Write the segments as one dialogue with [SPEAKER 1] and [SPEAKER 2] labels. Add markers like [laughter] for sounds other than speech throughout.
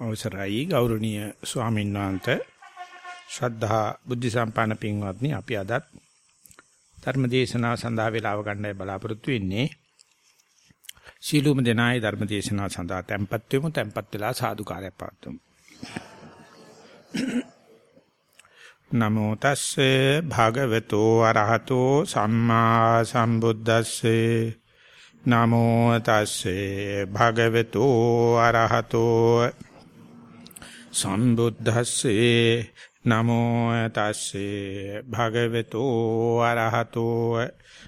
[SPEAKER 1] අවසරයි ගෞරවනීය ස්වාමීන් වහන්සේ. ශ්‍රද්ධා බුද්ධ සම්පන්න පින්වත්නි අපි අදත් ධර්ම දේශනාව සඳහා වේලාව ගන්නයි බලාපොරොත්තු වෙන්නේ. සීලුම දෙනායි ධර්ම දේශනාව සඳහා tempත් වෙමු tempත් වෙලා සාදුකාරයක් පවත්වමු. නමෝ තස්සේ භගවතු අරහතෝ සම්මා සම්බුද්දස්සේ. නමෝ තස්සේ භගවතු අරහතෝ සම්බුද්දස්සේ නමෝ තස්සේ භගවතු අරහතෝ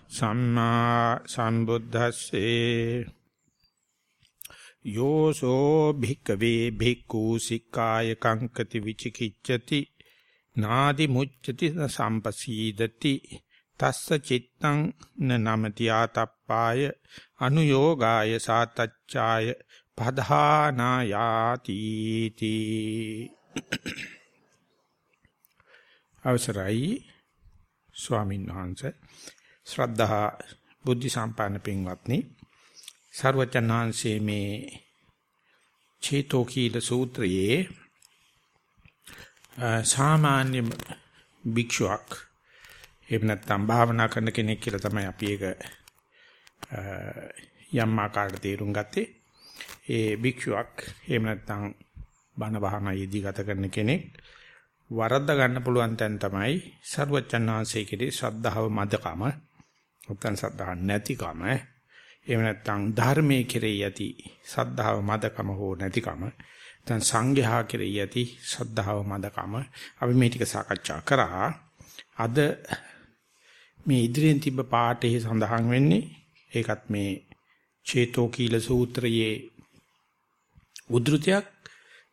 [SPEAKER 1] සම්මා සම්බුද්දස්සේ යෝසෝ භික්කවේ භික්ඛු සික්ඛාය කංකති විචිකිච්ඡති නාදි මුච්ඡති සම්පසීදති තස්ස චිත්තං න නමති ආතප්පාය අනුയോഗාය සාතච්ඡාය පධානායාති තී අවසරයි ස්වාමීන් වහන්සේ ශ්‍රද්ධා බුද්ධ සම්පන්න පින්වත්නි සර්වචන්නාංශයේ මේ චේතෝකීල සූත්‍රයේ සාමාන්‍ය භික්ෂුවක් එහෙම නැත්නම් භාවනා කරන කෙනෙක් කියලා තමයි අපි ඒක යම් ආකාරයට තේරුම් ගත්තේ. ඒ භික්ෂුවක් එහෙම නැත්නම් බණ භාවනා යෙදී ගත කරන කෙනෙක් වරද්ද ගන්න පුළුවන් තැන තමයි සරුවච්චන් වහන්සේ කෙරේ ශ්‍රද්ධාව මදකම. නැත්නම් ශ්‍රද්ධාව නැතිකම. එහෙම නැත්නම් ධර්මයේ කෙරෙහි යති ශ්‍රද්ධාව මදකම හෝ නැතිකම. නැත්නම් සංඝයා කෙරෙහි යති ශ්‍රද්ධාව මදකම. අපි මේ ටික සාකච්ඡා කරා. අද මේ ඉදිරියෙන් තිබ්බ පාඩේ සඳහන් වෙන්නේ ඒකත් මේ චේතෝකීල සූත්‍රයේ උද්ෘතයක්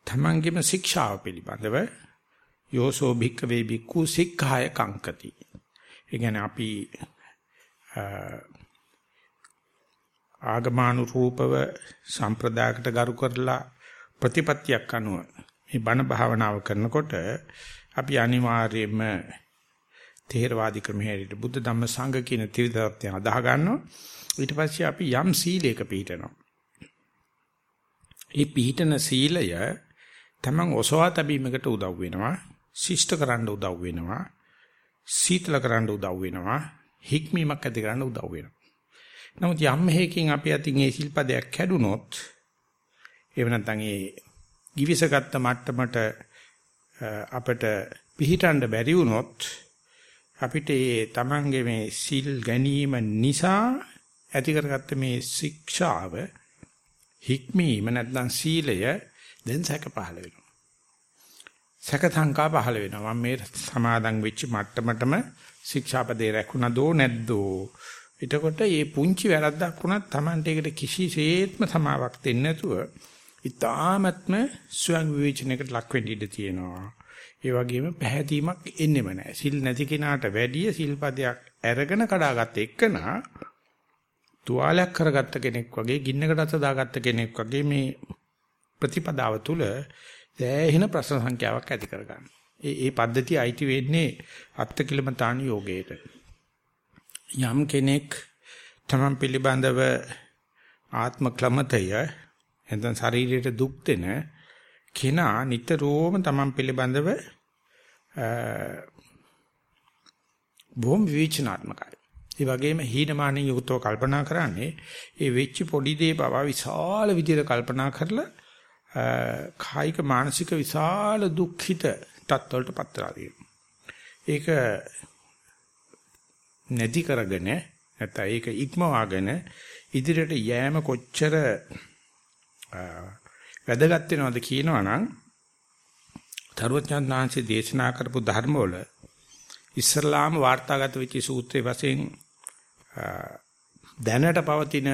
[SPEAKER 1] තමන්ගේම ශික්ෂාව පිළිබඳව යෝසෝ භික්කවේ භික්ඛු සික්ඛාය කංකති. ඒ කියන්නේ අපි ආගමානුරූපව සම්ප්‍රදායකට ගරු කරලා ප්‍රතිපත්තියක් අනුව මේ බණ භාවනාව කරනකොට අපි අනිවාර්යයෙන්ම තේරවාදී ක්‍රමයට බුද්ධ ධම්ම සංඝ කියන ත්‍රිදත්‍ය අදාහ ගන්නවා. ඊට පස්සේ අපි යම් සීලයක පිළිටනවා. මේ පිළිටන සීලය තමන් ඔසවා තැබීමකට උදව් වෙනවා. ශිෂ්ට කරන්න උදව් වෙනවා. සීතල කරන්න උදව් වෙනවා. හික්මීමක් ඇති කරන්න උදව් වෙනවා. නමුත් යම් හේකින් අපි අතින් මේ ශිල්පදයක් කැඩුනොත් එහෙම නැත්නම් ඒ givisagatta මට්ටමට අපිට පිහිටන්න බැරි වුණොත් අපිට මේ Tamange මේ සිල් ගැනීම නිසා ඇති කරගත්ත මේ ශික්ෂාව හික්මීම නැත්නම් සීලය දැන් සැක පහළ වෙනවා. සැක සංකා පහළ වෙනවා. මම මේ සමාදන් වෙච්ච මට්ටමටම ශික්ෂාපදේ රැකුණදෝ නැද්දෝ. එතකොට මේ පුංචි වැරද්දක් වුණත් Tamante එකට කිසිසේත්ම සමාවක් දෙන්නේ නැතුව ඊ타මත්ම ස්වයං විවේචනයකට ලක් වෙන්න ඉඩ තියෙනවා. ඒ වගේම පැහැදීමක් එන්නෙම නැහැ. සිල් නැති කෙනාට වැඩිය සිල්පදයක් අරගෙන කඩාගත්ත එක්කනා තුවාලයක් කරගත්ත කෙනෙක් වගේ ගින්නකට අත දාගත්ත කෙනෙක් වගේ මේ ප්‍රතිපදාව තුල දැහැින ප්‍රශ්න සංඛ්‍යාවක් ඇති කරගන්න. ඒ ඒ පද්ධතිය අයිති වෙන්නේ අත්කිලමතාන යෝගයට. යම් කෙනෙක් තමන් පිළිබඳව ආත්ම ක්ලමතය එතන ශරීරයට දුක් දෙන කෙනා නිතරම තමන් පිළිබඳව බොහොම විචනාත්මකයි. ඒ වගේම හීනමානින් යුක්තව කල්පනා කරන්නේ ඒ වෙච්ච පොඩි දේ බව විශාල විදිහට කල්පනා කරලා කායික මානසික විශාල දුක්ඛිත තත්වලට පත් වෙනවා. ඒක නැති කරගෙන නැත්නම් ඒක ඉක්මවාගෙන ඉදිරියට යෑම කොච්චර වැදගත් වෙනවද කියනවනම් තරුවචන්දාංශේ දේශනා කරපු ධර්මවල ඉස්ලාම වාර්තාගත වෙච්ච සූත්‍රයේ වශයෙන් දැනට පවතින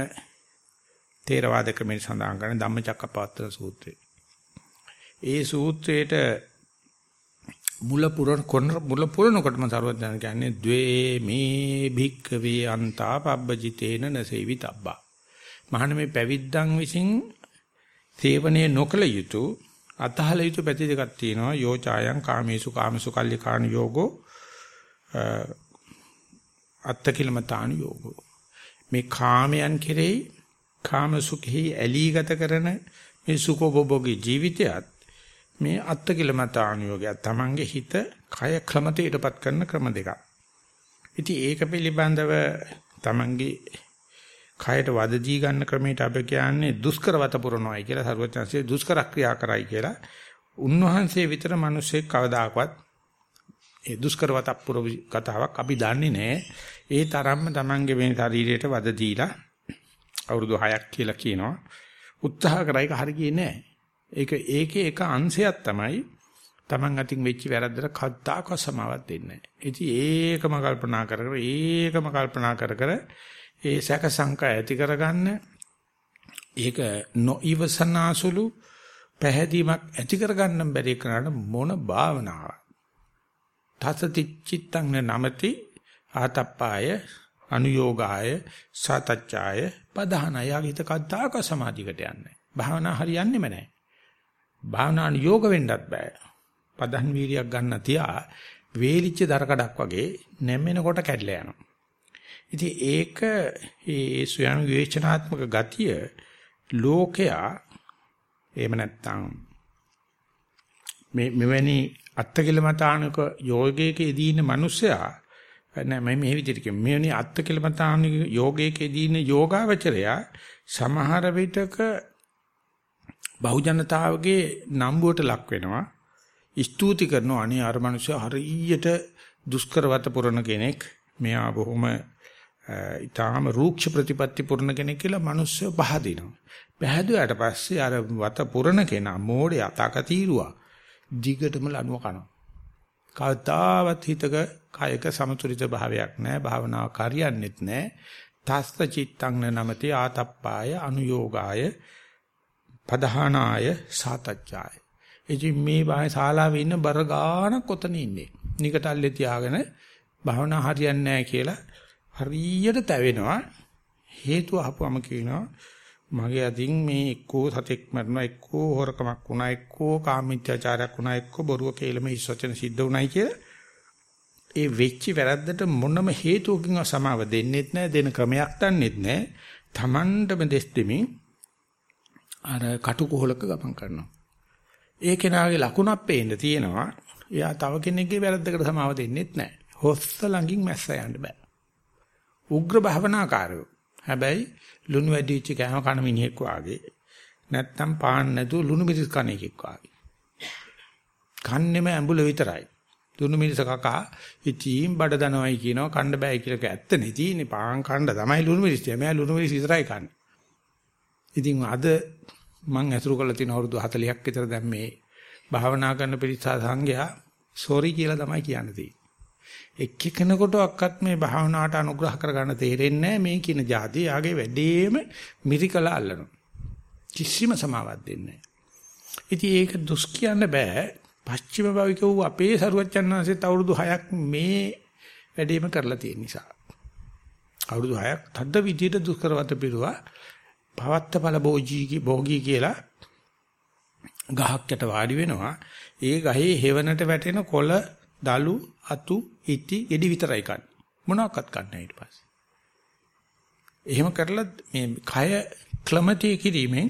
[SPEAKER 1] තේරවාද ක්‍රමෙන් සඳහන් කරන ධම්මචක්කපවත්තන සූත්‍රය. ඒ සූත්‍රයේට මුල පුරන මුල පුරනකොටම සරුවචන කියන්නේ ද්වේ මේ භික්කවේ අන්තා පබ්බජිතේන නසේවිතබ්බා. මහණ මේ පැවිද්දන් විසින් සේවනයේ නොකල යුතු අතහල යුතු පැති දෙකක් තියෙනවා යෝචායන් කාමේසු කාමසු කල්ලිකාණ යෝගෝ අත්තකිලමතාන යෝගෝ මේ කාමයන් කෙරෙහි කාම සුඛෙහි ඇලී ගත කරන මේ සුඛෝපභෝගී ජීවිතයත් මේ අත්කිලමතානුയോഗය තමන්ගේ හිත කය ක්‍රමතේටපත් කරන ක්‍රම දෙකක්. ඉතින් ඒක පිළිබඳව තමන්ගේ කයට වද දී ගන්න ක්‍රමයට අපි කියන්නේ දුෂ්කරවත පුරනවායි කියලා සරුවචන්සේ දුෂ්කර ක්‍රියා කරයි කියලා. උන්වහන්සේ විතර මිනිස්සෙක් කවදාකවත් ඒ දුෂ්කරවත පුර කතාවක් අපි දන්නේ නැහැ. ඒ තරම්ම තමන්ගේ මේ ශරීරයට වද දීලා අවුරුදු 6ක් කියලා කියනවා. උත්සාහ කරයික හරි ගියේ නැහැ. ඒක ඒකේ එක අංශයක් තමයි Taman අතින් වෙච්ච වැරද්දට කද්දාක සමාවක් දෙන්නේ නැහැ. ඉතින් ඒකම කල්පනා කර කර ඒකම කල්පනා කර කර ඒ සැක සංකා ඇති කරගන්න ඒක නොඉවසනාසුළු පැහැදීමක් ඇති කරගන්න බැරි කරාට මොන භාවනාවක්. තසති චිත්තං නමති ආතප්පාය අනුയോഗාය සතච්ඡාය පදහනය යගිත කද්දාක සමාධිකට යන්නේ. භාවනා හරියන්නේම නැහැ. භාවනාන යෝග වෙන්නත් බෑ. පදන් වීරියක් ගන්න තියා වේලිච්ච දරකඩක් වගේ නැමෙනකොට කැඩලා යනවා. ඉතින් ඒක ඒ ස්වයං විවේචනාත්මක ගතිය ලෝකයා එහෙම නැත්නම් මේ මෙවැනි අත්කලමතානක යෝගයකදී ඉන්න මිනිසයා නෑ මම මේ විදිහට කියමු. මෙවැනි අත්කලමතානක යෝගයකදී ඉන්න යෝගාවචරයා සමහර විටක බහුජනතාවගේ නම්බුවට ලක් වෙනවා. ස්තුති කරනවා. අනේ අර මිනිස්සු හරියට දුෂ්කරවත පුරන කෙනෙක්. මෙයා බොහොම ඊටාම රූක්ෂ ප්‍රතිපatti පුරන කෙනෙක් කියලා මිනිස්සු පහදිනවා. පහදුවාට පස්සේ අර වත පුරන කෙනා මෝඩය අතකතිරුවා දිගටම ලනුව කනවා. කවදාවත් හිතක කායක සමතුලිත භාවයක් නැහැ භාවනාව හරියන්නේත් නැහැ. තස්ත චිත්තං නමති ආතප්පාය අනුയോഗාය පදහානාය සාතච්ඡාය. ඉතින් මේ බාහිර ශාලාවේ ඉන්න බර ගානක් කොතන ඉන්නේ. නිකටල්ලේ තියාගෙන භාවනා හරියන්නේ නැහැ කියලා හරියට තැවෙනවා. හේතුව අහපුවම කියනවා මගේ අදින් මේ එක්කෝ සතෙක් මරනවා එක්කෝ හොරකමක් වුණා එක්කෝ කාමීත්‍යාචාරයක් වුණා එක්කෝ බොරුව කේලම හිස් වචන සිද්ධ වුණයි කියලා ඒ වෙච්ච වැරද්දට මොනම හේතුවකින් සමාව දෙන්නෙත් නැහැ දෙන ක්‍රමයක් දන්නෙත් නැහැ Tamandම දෙස් දෙමින් අර කටුකොහලක ගමන් කරනවා ඒ කෙනාගේ ලකුණක් පේන්න තියෙනවා. එයා තව කෙනෙක්ගේ වැරද්දකට සමාව දෙන්නෙත් නැහැ. හොස්ස ළඟින් මැස්ස යන්න බෑ. උග්‍ර භවනාකාරයෝ. හැබැයි ලුණු වැඩිච්ච කෑම කන මිනිහෙක් වාගේ. නැත්තම් පාන් නැතුව ලුණු මිරිස් කන එකෙක් වාගේ. කන්නේම ඇඹුල විතරයි. ලුණු මිරිස කකා ඉතින් බඩ දනවයි කියනවා කන්න බෑ කියලා ඇත්ත නේ තියෙන්නේ පාන් කන්න තමයි ලුණු මිරිස් තියා. මම ලුණු මිරිස් විතරයි කන්නේ. ඉතින් අද මං ඇසුරු කරලා තියෙන අවුරුදු 40ක් විතර දැන් මේ භාවනා කරන පිරිසා සංඝයා සෝරි කියලා තමයි කියන්නේ. එක් එක්කෙනෙකුටවත් මේ භාවනාවට අනුග්‍රහ කරගන්න තේරෙන්නේ මේ කියන જાති යාගේ වැඩේම මිරිකලා අල්ලනවා. කිසිම සමාවක් දෙන්නේ නැහැ. ඉතින් ඒක දුස් කියන්න බෑ. පස්චිම භවික වූ අපේ සරුවච්චන් වහන්සේත් අවුරුදු 6ක් මේ වැඩේම කරලා තියෙන නිසා. අවුරුදු 6ක් තද්ද විදියට දුෂ්කරවත පිරුවා පවත්තපල භෝජී භෝගී කියලා ගහක්කට වාඩි වෙනවා. ඒ ගහේ හේවනට වැටෙන කොළ, දලු, අතු, ඉටි, ගෙඩි විතරයි කන්නේ. මොනවාක්වත් කන්නේ ඊට පස්සේ. එහෙම කරලා මේ කය ක්ලමටි කිරීමෙන්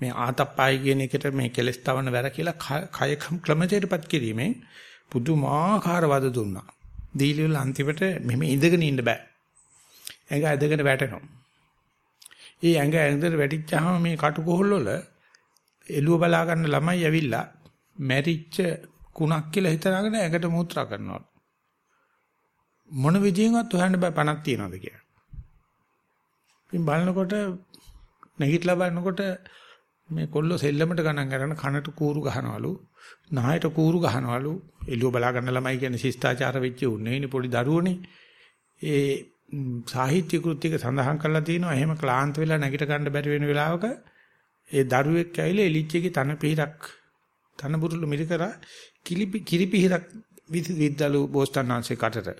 [SPEAKER 1] මේ ආතප්පයි කියන එකට මේ කෙලස් තවන වැර කියලා කය ක්ලමටේටපත් කිරීමෙන් පුදුමාකාර වද දුන්නා. දීලිවල අන්තිමට මෙහෙම ඉඳගෙන ඉන්න බෑ. ඒක ඇදගෙන වැටෙනවා. ඒ ඇඟ ඇඟට වැටිච්චාම මේ කටුකොහල් වල එළුව බලා ගන්න ළමයි ඇවිල්ලා මැරිච්ච කුණක් කියලා හිතනගෙන ඇඟට මූත්‍රා කරනවා. මොන විදියෙන්වත් හොයන්න බෑ පණක් තියනවාද කියලා. ඉතින් බලනකොට නැගිටලා බලනකොට මේ කොල්ලෝ සෙල්ලමට ගණන් ගන්න කනට කූරු ගහනවලු නහයට කූරු ගහනවලු. එළුව බලා ගන්න ළමයි කියන්නේ ශිෂ්ටාචාර වෙච්ච උන්නේ. නේ පොඩි දරුවනේ. ඒ සාහිත්‍ය කෘතියක සඳහන් කරලා තියෙනවා. එහෙම ක්ලාන්ත වෙලා නැගිට ගන්න බැරි වෙන වෙලාවක ඒ දරුවෙක් ඇවිල්ලා එලිච්චගේ තන පිහිරක් තන බුරුළු මිරිකරා කිලිපි කිරිපිහිරක් විද්දලු බෝස්තන්නාංශේ කටට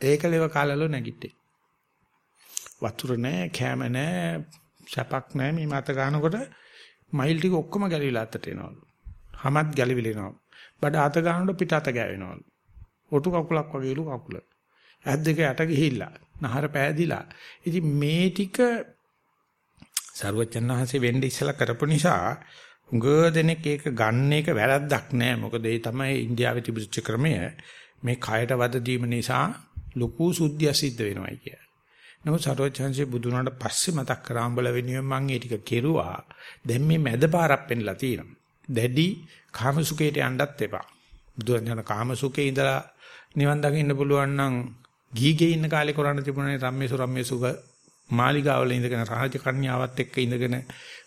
[SPEAKER 1] ඒකලෙව කාලලෝ නැගිට්ටේ වතුර නැහැ කැම නැහැ සැපක් නැහැ මේ මත ගන්නකොට මයිල් ටික ඔක්කොම ගැලවිලා අතට එනවලු හැමත් ගැලවිලෙනවා බඩ අත ගන්නකොට පිට අත ගෑවෙනවලු ඔටු කකුලක් වගේලු කකුල ඇස් දෙක යට ගිහිල්ලා නහර පෑදිලා. ඉතින් මේ ටික සරුවචන් වහන්සේ වෙන්න ඉස්සලා කරපු නිසා උඟ දෙනෙක් ඒක ගන්න එක වැරද්දක් නෑ. මොකද ඒ තමයි ඉන්දියාවේ තිබිච්ච ක්‍රමය. මේ කයට වද දීම නිසා ලොකු සුද්ධිය සිද්ධ වෙනවායි කිය. නමුත් සරෝජහන්සේ බුදුනාට පස්සේ මතක් කරා උඹල වෙනුවෙන් මම ඒ ටික කෙරුවා. දැන් මේ මැද පාරක් පෙන්ලා තියෙනවා. දැඩි කාමසුකේට යන්නත් එපා. බුදුන් කාමසුකේ ඉඳලා නිවන් දකින්න පුළුවන් නම් ගීගේ ඉන්න කාලේ කරන්න තිබුණනේ රම්මේසු රම්මේසුක මාලිගාවල ඉඳගෙන රාජකන්‍යාවත් එක්ක ඉඳගෙන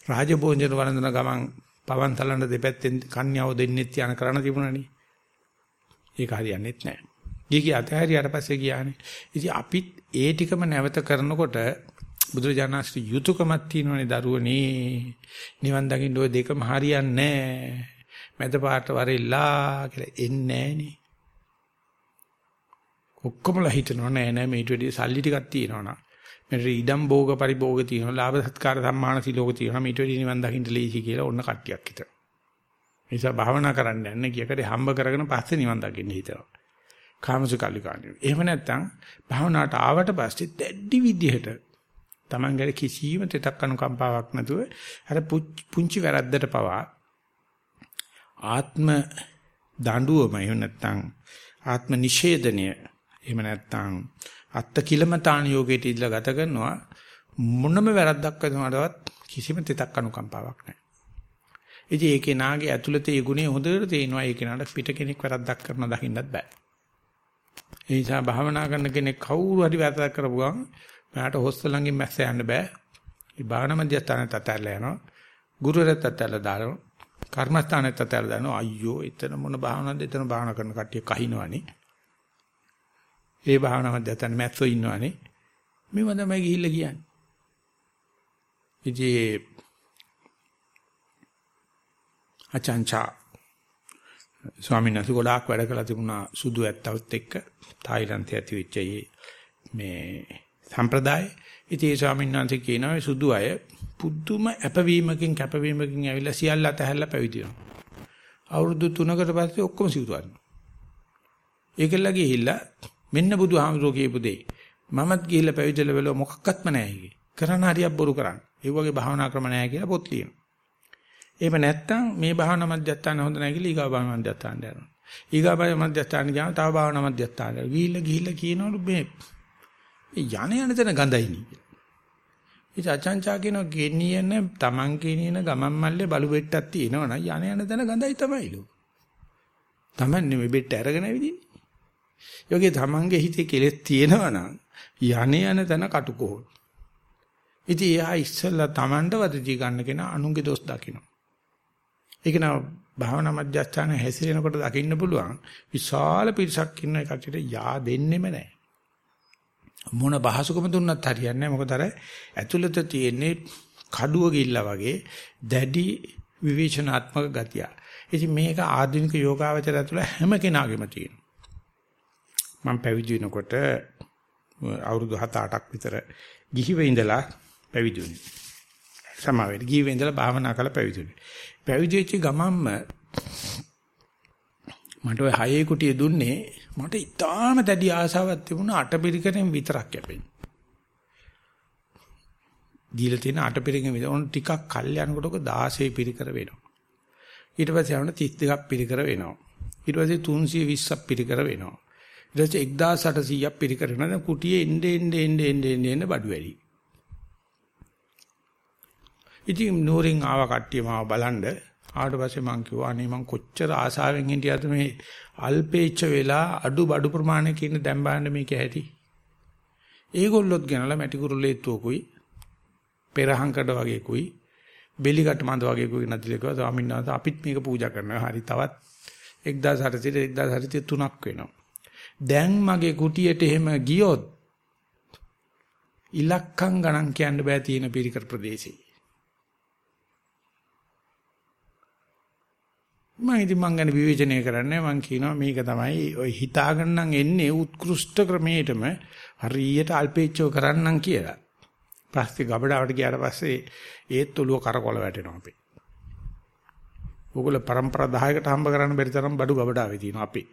[SPEAKER 1] රාජභෝජන වළඳන ගමන් පවන් තලන දෙපැත්තෙන් කන්‍යාව දෙන්නෙත් යන කරන්න තිබුණනේ. ඒක හරියන්නේත් නැහැ. ගිහි අතහැරියට පස්සේ ගියානේ. ඉතින් අපිත් ඒ ටිකම නැවත කරනකොට බුදුරජාණන්සේ යුතුයකමක් තියෙනවනේ දරුවනේ. නිවන් දකින්න ওই දෙකම හරියන්නේ නැහැ. මැද පාට වරෙල්ලා කියලා එන්නේ නැහනේ. ඔක්කොමලා හිතනවා නෑ නෑ මේට වැඩි සල්ලි ටිකක් තියෙනවා නා. මෙතන ඉඩම් භෝග පරිභෝග තියෙනවා ලාභ සත්කාර සම්මාන සිලෝක තියෙනවා මේට වැඩි නිවන් දකින්න ලීසි කියලා ඔන්න කට්ටියක් හිතනවා. නිසා භාවනා කරන්න යන්නේ කියකට හම්බ කරගෙන පස්සේ නිවන් දකින්න හිතනවා. කාමසුකල්ලිකාණිය. එහෙම නැත්නම් භාවනාවට ආවට පස්සේ දැඩි විදිහට Tamanගේ කිසිම තෙතක් අනුකම්පාවක් නැතුව අර පුංචි වැරද්දට පවා ආත්ම දඬුවම එහෙම නැත්නම් ආත්ම නිෂේධනය එහෙම නැත්නම් අත්ත කිලමතාන යෝගයට ඉඳලා ගත කරනවා මොනම වැරද්දක් කරනවටවත් කිසිම තෙතක් අනුකම්පාවක් නැහැ. ඉතින් ඒකේ නාගේ ඇතුළත ඒ ගුණය හොඳට තේනවා ඒ කෙනාට පිට කෙනෙක් වැරද්දක් කරන දකින්නත් බෑ. ඒ නිසා භාවනා කරන කෙනෙක් කවුරු හරි වැරද්දක් කරපුවම මට හොස්සලංගෙන් මැස්ස යන්න බෑ. ඒ භාවනා මධ්‍යස්ථානයට අතහැරලා යනවා. ගුරුවරයාත් අතහැරලා දානවා. කර්මස්ථානයට අතහැරලා දානවා. අයියෝ එතන මොන භාවනාවක්ද එතන භාවනා කරන කට්ටිය කහිනවනේ. ඒ භාවනා මධ්‍යස්ථාන මැස්සෝ ඉන්නවනේ. මේව තමයි ගිහිල්ලා කියන්නේ. ඉතින් අචංචා ස්වාමීන් වහන්සේ ගොඩාක් වැඩ කළා තිබුණා සුදු ඇත්තවත් එක්ක තායිලන්තයේ ඇති වෙච්ච මේ සම්ප්‍රදාය. ඉතින් ඒ ස්වාමීන් වහන්සේ කියනවා සුදු අය පුදුම අපවීමකින් කැපවීමකින් ඇවිල්ලා සියල්ල අතහැරලා පැවිදි වෙනවා. අවුරුදු 3කට පස්සේ ඔක්කොම සිවුරවන්න. ඒකල්ලා ගිහිල්ලා මෙන්න බුදුහාමුදුරුවෝ කියපු දෙයි. මමත් ගිහිල්ලා පැවිදිලා වෙලව මොකක්වත්ම නැහැ ඒකේ. කරන හරියක් බොරු කරන්න. ඒ වගේ භාවනා ක්‍රම නැහැ කියලා පොත් ලියනවා. එහෙම නැත්නම් මේ භාවනා මධ්‍යස්ථාන හොඳ නැහැ කියලා ඊගා භාවනා මධ්‍යස්ථාන යනවා. ඊගා භාවනා මධ්‍යස්ථාන ගියාම තව භාවනා මධ්‍යස්ථාන. ගිහිල්ලා ගිහිල්ලා කියනවලු මේ යණ යන තැන ගඳයි නේ. ඉතින් අචංචා කියන ගෙනියන Taman ගෙනියන ගමන් මල්ලේ බලු බෙට්ටක් තියෙනවනම් යණ යන තැන ගඳයි තමයිලු. Taman නෙමෙයි බෙට්ට අරගෙන ඇවිදින්නේ. යෝගේ Tamange හිතේ කෙලෙස් තියෙනවනම් යණ යන තැන කටුකෝ. ඉතින් එයා ඉස්සෙල්ලා Tamanට වදදී ගන්න කෙනා අනුන්ගේ දොස් දකිනවා. ඒක නා භාවනා මධ්‍යස්ථාන හැසිරෙනකොට දකින්න පුළුවන් විශාල පිරිසක් ඉන්න එකට යා දෙන්නෙම නැහැ. මොන බහසුකම දුන්නත් හරියන්නේ නැහැ. මොකද අර ඇතුළත තියෙන්නේ කඩුව ගිල්ලා වගේ දැඩි විවේචනාත්මක ගතිය. ඉතින් මේක ආධුනික යෝගාවචර ඇතුළ හැම කෙනාගේම තියෙනවා. මම පැවිදි වෙනකොට අවුරුදු 7-8ක් විතර ගිහිව ඉඳලා පැවිදි වුණේ. සමාවෙට ගිහිව ඉඳලා භාවනා කරලා පැවිදි වුණේ. පැවිදි වෙච්ච ගමන්ම මට ඔය හයේ කුටිය දුන්නේ මට ඉතාම දැඩි ආසාවක් තිබුණා අටපිරිකරෙන් විතරක් යැපෙන්න. දීලා තියෙන අටපිරිකෙන් විතර උන් ටිකක් කල් යනකොට ඔක 16 පිරිකර වෙනවා. ඊට පස්සේ යවන 32ක් පිරිකර වෙනවා. ඊට පස්සේ 320ක් පිරිකර වෙනවා. ඊට පස්සේ 1800ක් පිරිකර වෙනවා. දැන් කුටියේ එnde එnde එnde එnde එnde බඩු වැඩි. ඉතින් නෝරින් ආව කට්ටිය මාව බලන්න ආවට පස්සේ මං කිව්වා අනේ මං කොච්චර ආසාවෙන් හිටියද මේ අල්පේච්ච වෙලා අඩු බඩු ප්‍රමාණයක ඉන්න දැන් බලන්න මේක ඇති. ඒගොල්ලොත් ගෙනලා මැටි කුරුල්ලේත්තුවකුයි පෙරහංකඩ වගේකුයි බෙලිකට මන්ද වගේකුයි නැතිලකව ස්වාමීන් වහන්සේ අපිත් මේක පූජා කරනවා. හරි තවත් 1800 1803ක් වෙනවා. දැන් මගේ කුටියට එහෙම ගියොත් ඉලක්කම් ගණන් කියන්න බෑ තියෙන පිරිකර ප්‍රදේශේ. මම ඉතින් මං ගැන විවේචනය කරන්නේ මං කියනවා මේක තමයි ඔය හිතාගන්නම් එන්නේ උත්කෘෂ්ඨ ක්‍රමයටම හරියට අල්පේච්චව කරන්නම් කියලා. පස්සේ ගබඩාවට ගියාට පස්සේ ඒත් ඔළුව කරකොල වැටෙනවා අපේ. ඕගොල්ලෝ પરම්පරා 10කට හම්බ කරන්න බැරි තරම් බඩු ගබඩාවේ තියෙනවා අපේ.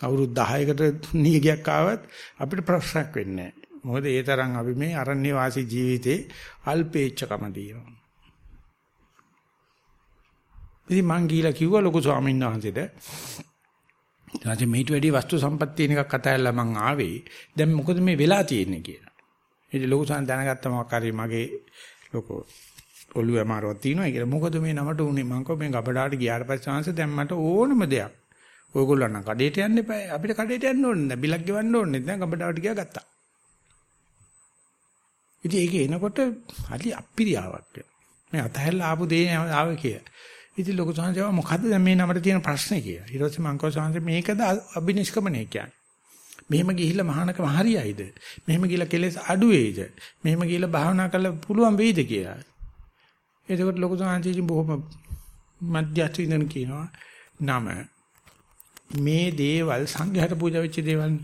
[SPEAKER 1] අවුරුදු 10කට නියගයක් ආවත් අපිට ප්‍රශ්නයක් වෙන්නේ නැහැ. මොකද ඒ තරම් අපි මේ අරණ්‍ය වාසී ජීවිතේ අල්පේච්ඡකම දිනවා. ඉතින් මං ගිහිලා කිව්වා ලොකු ස්වාමීන් වහන්සේට ඊට මේට වැඩි වස්තු සම්පත් තියෙන එකක් කතායලා මං ආවේ. දැන් මොකද මේ වෙලා තියෙන්නේ කියලා. ඉතින් ලොකු සාන් දැනගත්තා මොකක් හරි මගේ ලොකෝ ඔළුව අමාරුවක් තියෙනවා කියලා. මොකද මේ නමට උනේ මං කෝ මේ ගබඩාවට ගියාට පස්සේ ආන්ස දැන් මට ඕනම දෙයක්. ඔයගොල්ලෝ නම් කඩේට යන්න එපා. අපිට කඩේට යන්න ඕනේ නැහැ. බිලක් ගෙවන්න ඕනේ නැහැ. දැන් ගබඩාවට ගියා ගත්තා. ඉතින් ඒක එනකොට hali අප්පිරියාවක්. මේ අතහැරලා ආපු දේ ආවේ කියලා. ඉතින් ලොකු සංහසව මොකද්ද දැන් මේ නමට තියෙන ප්‍රශ්නේ කියලා. ඊට පස්සේ මං කව සංහස මේකද අබිනිෂ්ක්‍මණය කියන්නේ. මෙහෙම ගිහිල්ලා මහානකම හරියයිද? මෙහෙම ගිහිල්ලා කෙලෙස් අඩු වෙයිද? මෙහෙම ගිහිල්ලා භාවනා කරලා පුළුවන් වෙයිද කියලා. එතකොට ලොකු සංහසීජි බොහොම මධ්‍යස්ථ ඉඳන් කියනවා නම මේ දේවල් සංඝයාට පූජා වෙච්ච දේවල්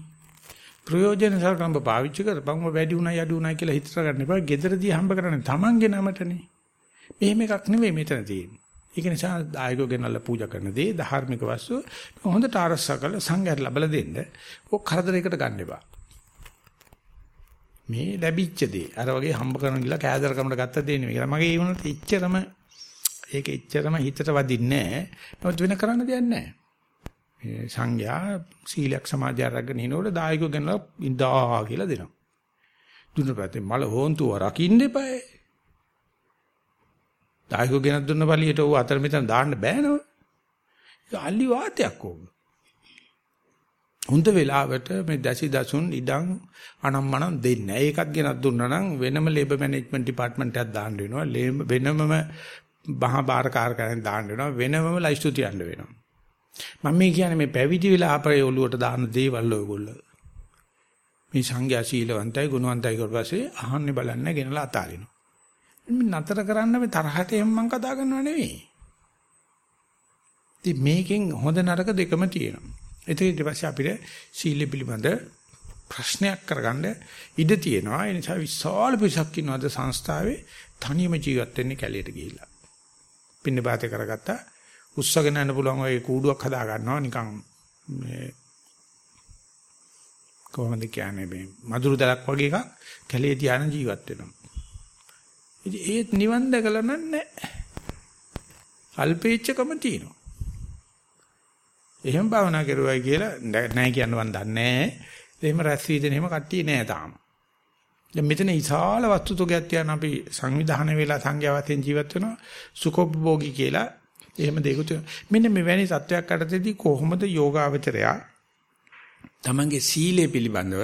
[SPEAKER 1] ප්‍රයෝජන සලකම් පාවිච්චි කරපන් වැඩි උණයි අඩු උණයි කියලා හිතර ගන්න එපා. ගෙදරදී හම්බ කරන්නේ Tamange නමටනේ. මෙහෙම එකක් නෙවෙයි මෙතන තියෙන්නේ. ඒක නිසා ආයකෝ ගෙනල්ලා පූජා කරන දේ ධාර්මික වස්තු හොඳට ආරක්ෂා කරලා සංඝයාට ලබලා දෙන්න. ඔක් කරදරයකට ගන්න එපා. මේ ලැබිච්ච දේ අර වගේ හම්බ කරන ගිලා කෑදරකමකට ගත්ත දේ නෙවෙයි. මගේ ඒ වුණත් එච්චරම ඒක එච්චරම හිතට වදින්නේ නැහැ. නමුත් වෙන කරන්න දෙයක් නැහැ. මේ සංඝයා සීලයක් සමාධිය අරගෙන ඉනකොට දායකයෝ ගෙනලා ඉඳා කියලා දෙනවා. දුන්න පැත්තේ මල හොන්තුව රකින්න එපායි. දායකයෝ ගෙනත් දුන්න පළියට ඌ අතර මෙතන දාන්න බෑනව. ඒක අලි වාතයක් ඕක. හොඳ වෙලාවට මේ දැසි දසුන් ඉඩම් අනම්මනම් දෙන්නේ. ඒකත් ගෙනත් දුන්නා නම් වෙනම ලේබර් මැනේජ්මන්ට් ඩිපාර්ට්මන්ට් එකක් දාන්න වෙනවා. වෙනමම මහා බාරකාරකයන් දාන්න වෙනවා. වෙනමම ලයිස්තු තියන්න වෙනවා. මම මේ කියන්නේ මේ පැවිදි වෙලා අපේ ඔළුවට දාන දේවල් ඔයගොල්ලෝ. මේ සංඝයා සීලවන්තයි ගුණවන්තයි කොට පස්සේ අහන්නේ බලන්න ගෙනලා අතාරිනවා. මේ නතර කරන්න මේ තරහට එහෙම මං කතා කරනව නෙවෙයි. ඉතින් මේකෙන් හොඳ නරක දෙකම තියෙනවා. ඒක ඊට පස්සේ අපිට සීල පිළිබඳ ප්‍රශ්නයක් කරගන්න ඉඩ තියෙනවා. ඒ නිසා විශාල පිරිසක් ඉන්නවද සංස්ථාවේ තනියම ජීවත් වෙන්නේ කැලේට ගිහිල්ලා. පින්න බාතේ කරගත්තා. උස්සගෙන යන්න පුළුවන් ඔය කූඩුවක් හදා ගන්නවා නිකන් මේ කොහොමද කියන්නේ මේ මදුරු දලක් වගේ එකක් කැලේ තියාන ජීවත් වෙනවා. ඉතින් ඒත් නිවන් දැකලා නැහැ. අල්පේච්ඡකම තියෙනවා. එහෙම භාවනා කරුවයි කියලා නැහැ කියන්න වන් දන්නේ නැහැ. එහෙම රැස් වීදෙන එහෙම කට්ටිය නෑ තාම. දැන් මෙතන ඉසාල වස්තුතෝගයක් තියන අපි සංවිධානය වෙලා සංඝයා වශයෙන් ජීවත් වෙනවා සුඛෝපභෝගී කියලා එහෙම දෙයකට මෙන්න මෙවැනි සත්වයක් අතරදී කොහොමද යෝගාවචරයා තමන්ගේ සීලය පිළිබඳව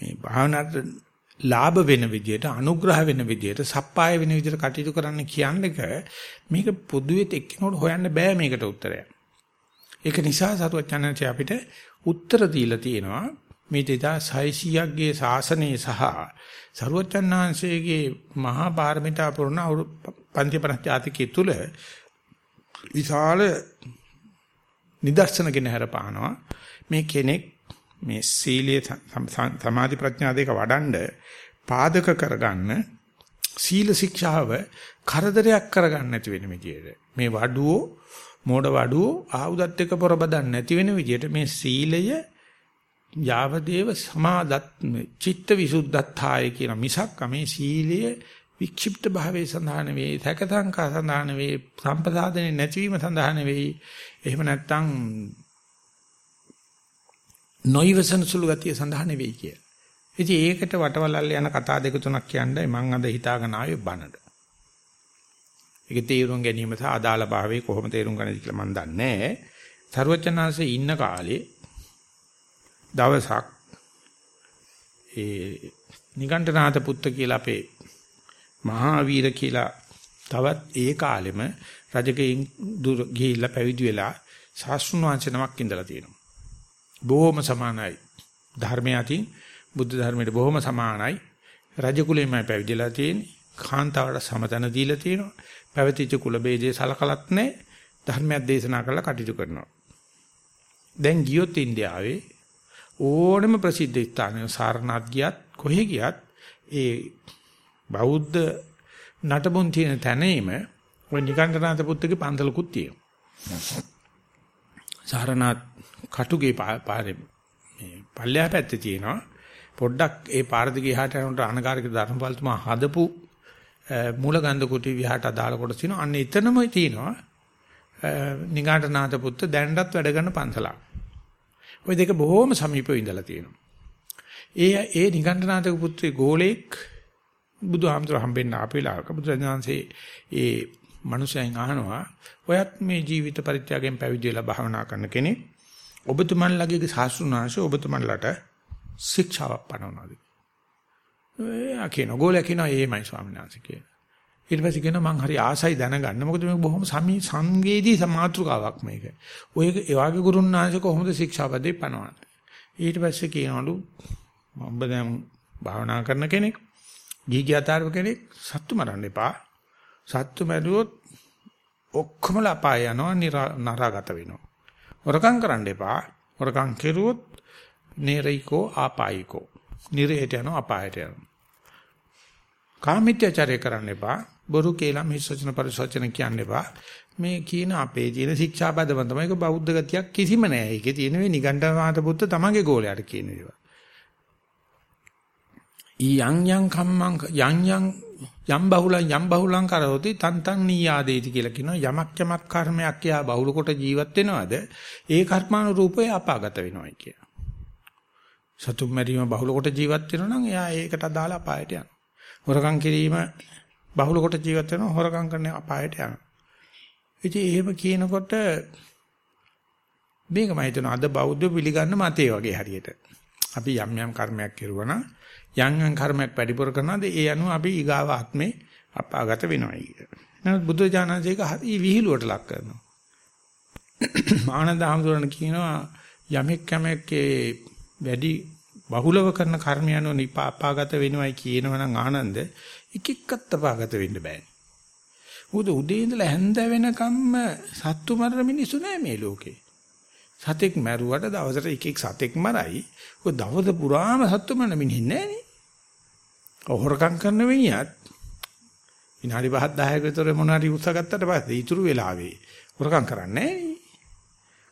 [SPEAKER 1] මේ භාවනාවට ලාභ වෙන විදියට අනුග්‍රහ වෙන විදියට සප්පාය වෙන විදියට කටයුතු කරන්න කියන්නේ මේක පොදුවේ එක්කිනකොට හොයන්න බෑ මේකට උත්තරය. ඒක නිසා සරුවචනන්ච අපිට උත්තර දීලා තියෙනවා මේ 2600ක් ගේ ශාසනය සහ සරුවචන්හන්සේගේ මහා පාරමිතා පුරණ පන්ති ප්‍රඥාතිකයේ තුල විශාල නිදර්ශනගෙන හැරපානවා මේ කෙනෙක් මේ සීලයේ සමාධි ප්‍රඥා දෙක වඩන්ඩ පාදක කරගන්න සීල ශික්ෂාව කරදරයක් කරගන්න නැති වෙන විදියට මේ වඩුවෝ මෝඩ වඩුවෝ ආයුධත් එක්ක පොරබදන්න නැති වෙන විදියට මේ සීලය යාවදේව සමාදත් චිත්ත විසුද්ධත්තාය කියන මිසක් මේ සීලය වික්ෂිප්ත භාවයේ සඳහන් වේ, තකතංකා සඳහන් වේ, සම්පදාදනේ නැතිවීම සඳහන් වේ. එහෙම නැත්නම් නොයිවසන සුළු ගතිය සඳහන් වෙයි කිය. ඉතින් ඒකට වටවලල්ල යන කතා දෙක තුනක් කියන්නයි මම අද හිතාගෙන ආවේ බනට. ඒක තේරුම් ගැනීම සහ අදාළ භාවයේ කොහොම තේරුම් ගන්නද කියලා මම දන්නේ නැහැ. සරුවචනාංශේ ඉන්න කාලේ දවසක් ඒ නිගණ්ඨනාත පුත්ත කියලා අපේ මහා වීර කියලා තවත් ඒ කාලෙම රජකෙයින් දුර ගිහිල්ලා පැවිදි වෙලා ශාස්ත්‍රුණ වංශනමක් ඉඳලා තියෙනවා. බොහොම සමානයි. ධර්මය අතින් බුද්ධ ධර්මයට බොහොම සමානයි. රජ කුලෙමයි පැවිදිලා තියෙන්නේ. කාන්තාවට සමතන දීලා තියෙනවා. පැවතිච්ච කුල ભેදේ සලකලත් නැහැ. ධර්මයක් දේශනා කරලා කටයුතු කරනවා. දැන් ගියොත් ඉන්දියාවේ ඕනම ප්‍රසිද්ධ ස්ථානයක් සාරනාත් ගියත් කොහෙ ගියත් ඒ බෞද්ධ නටබුන් තියෙන තැනේම ඔය නිකණ්ඨනාත පුත්තගේ පන්සලකුත් තියෙනවා. සාරනාත් කටුගේ පාරේ මේ පල්ලෙහා පැත්තේ තියෙනවා. පොඩ්ඩක් ඒ පාර දිගේ එහාට යනකොට අනගාරික ධර්මපාලතුමා හදපු මූලගන්ධ කුටි විහාට අදාළ කොටස තියෙනවා. අන්න එතනම තියෙනවා. නිගාඨනාත පුත්ත දැන්නත් වැඩ කරන පන්සලක්. ওই දෙක බොහොම සමීපව ඉඳලා තියෙනවා. ඒ ඒ නිගණ්ඨනාථක පුත්‍රේ ගෝලෙක් බුදුහාමුදුර හම්බෙන්න ආපෙලාක බුදුරජාණන්සේ ඒ මනුස්සයන් අහනවා ඔයත් මේ ජීවිත පරිත්‍යාගයෙන් පැවිදි වෙලා භාවනා කරන කෙනෙක් ඔබතුමන්ලගේ ශාස්ත්‍රුණාංශ ඔබතුමන්ලට ශික්ෂාවක් පනවනවාද? එයා කියන ගෝලයා කියනවා එහෙමයි ස්වාමීන් වහන්සේ කියලා. ඊට පස්සේ කියනවා මං හරි ආසයි දැනගන්න. මොකද මේක බොහොම සමී සංවේදී සමාත්‍රකාවක් මේක. ඔය ඒ වගේ ගුරුන්නාංශ කොහොමද ශික්ෂාපදේ පනවන්නේ? ඊට පස්සේ කියනවලු ඔබ දැන් භාවනා කරන කෙනෙක්, ගීගියාතාරව කෙනෙක් සත්තු මරන්න එපා. සත්තු මැරුවොත් ඔක්කොම ලපාය යනවා නරාගත වෙනවා. හොරකම් කරන්න එපා. හොරකම් කෙරුවොත් නේරිකෝ ආපායිකෝ. නිරේට යනවා අපායට යනවා. කාමීත්‍යචාරය කරන්න එපා. බොරු කියලා මිස්සචන පරිසචන කියන්න එපා. මේ කියන අපේ තියෙන ශික්ෂාපදම තමයි ඒක බෞද්ධ ගතියක් කිසිම නෑ. ඒකේ තියෙන මේ නිගණ්ඨනාත පුත්ත තමන්ගේ ගෝලයට කියන ඒවා. යං යං කම්මං යං යං යම් බහුලං යම් බහුලං කරෝති තන් තන් නීයාදේති කියලා කියනවා යමක් යමක් කර්මයක් යා බහුල කොට ජීවත් වෙනවද ඒ කර්මානුරූපේ අපාගත වෙනවයි කිය. සතුම් මැරීම බහුල කොට ජීවත් වෙනවා නම් එයා ඒකට අදාළ අපායට යනවා. හොරකම් කිරීම බහුල කොට ජීවත් වෙනවා හොරකම් කරන අපායට යනවා. ඉතින් එහෙම කියනකොට මේකම හිතන අද බෞද්ධ පිළිගන්න මතේ වගේ හරියට. අපි යම් යම් කර්මයක් කෙරුවා නම් යම් යම් කර්මයක් වැඩිපුර කරනවාද ඒ අනුව අපි ඊගාව ආත්මේ අපාගත වෙනවා කියන. නමුත් බුද්ධ ඥානසේක හරි විහිළුවට ලක් කරනවා. ආනන්ද හැමතුරණ කියනවා යමෙක් යමෙක්ගේ වැඩි බහුලව කරන කර්මයන්ව නිපාපාගත වෙනවයි කියනවනම් ආනන්ද එක එක්කත් අපාගත වෙන්න බෑ. මොකද උදේ ඉඳලා හැන්ද වෙනකම්ම සත්තු මරන මිනිස්සු නෑ මේ ලෝකේ. සතෙක් මැරුවට දවසට එක එක සතෙක් මරයි. ඔය දවස පුරාම සත්තු මරන මිනිහ නෑනේ. හොරකම් කරන මිනිහත් විනාඩි 5ක් 10ක විතර මොනාරි උත්සාහගත්තට පස්සේ ඊතුරු වෙලාවේ හොරකම් කරන්නේ නෑනේ.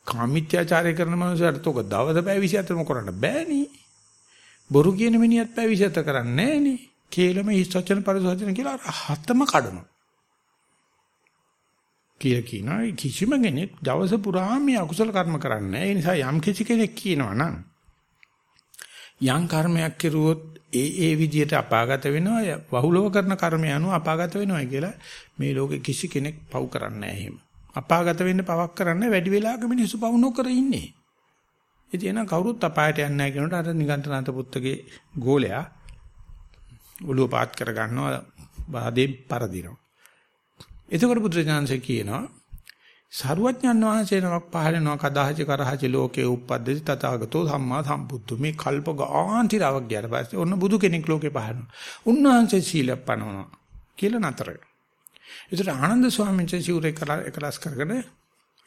[SPEAKER 1] කාමීත්‍යාචාරය කරන මනුස්සයරට තෝක දවස පැය 24ම කරන්න බෑනේ. බොරු කියන මිනිහත් පැය 24 කරන්නේ නෑනේ. කේලම හිස් වචන පරිසවචන කියලා හතම කඩනවා. කියලා කියනවා කිසිම කෙනෙක් දවස පුරාම මේ අකුසල කර්ම කරන්නේ ඒ නිසා යම් කිසි කෙනෙක් කියනවා නම් යම් කර්මයක් කෙරුවොත් ඒ ඒ විදිහට අපාගත වෙනවා. බහුලව කරන කර්මය අනුව අපාගත වෙනවා කියලා මේ ලෝකෙ කිසි කෙනෙක් පව් කරන්නේ නැහැ එහෙම. අපාගත වෙන්න පවක් කරන්නේ වැඩි වෙලාවක මිනිස්සු පව් නොකර ඉන්නේ. ඉතින් එන කවුරුත් අපායට යන්නේ නැහැ කියනකොට අර නිගන්ඨනාත පුත්තගේ ගෝලයා ඔළුව පාත් කර ගන්නවා බාදේ පරදිනවා. එතකොට බුදුරජාණන්සේ කියනවා සරුවඥන් වහන්සේ නමක් පහළ වෙනවා කදාහච කරහච ලෝකේ උප්පද්දති තථාගතෝ සම්මා සම්බුද්ධු මේ කල්ප ගාන්තිරාවක් ගියාට පස්සේ ඔන්න බුදු කෙනෙක් ලෝකේ පහළ වෙනවා උන්වහන්සේ සීලයක් පනවනවා කියලා නතර ඒතර ආනන්ද ස්වාමීන් වහන්සේ සිවුරේ එකලස් කරගෙන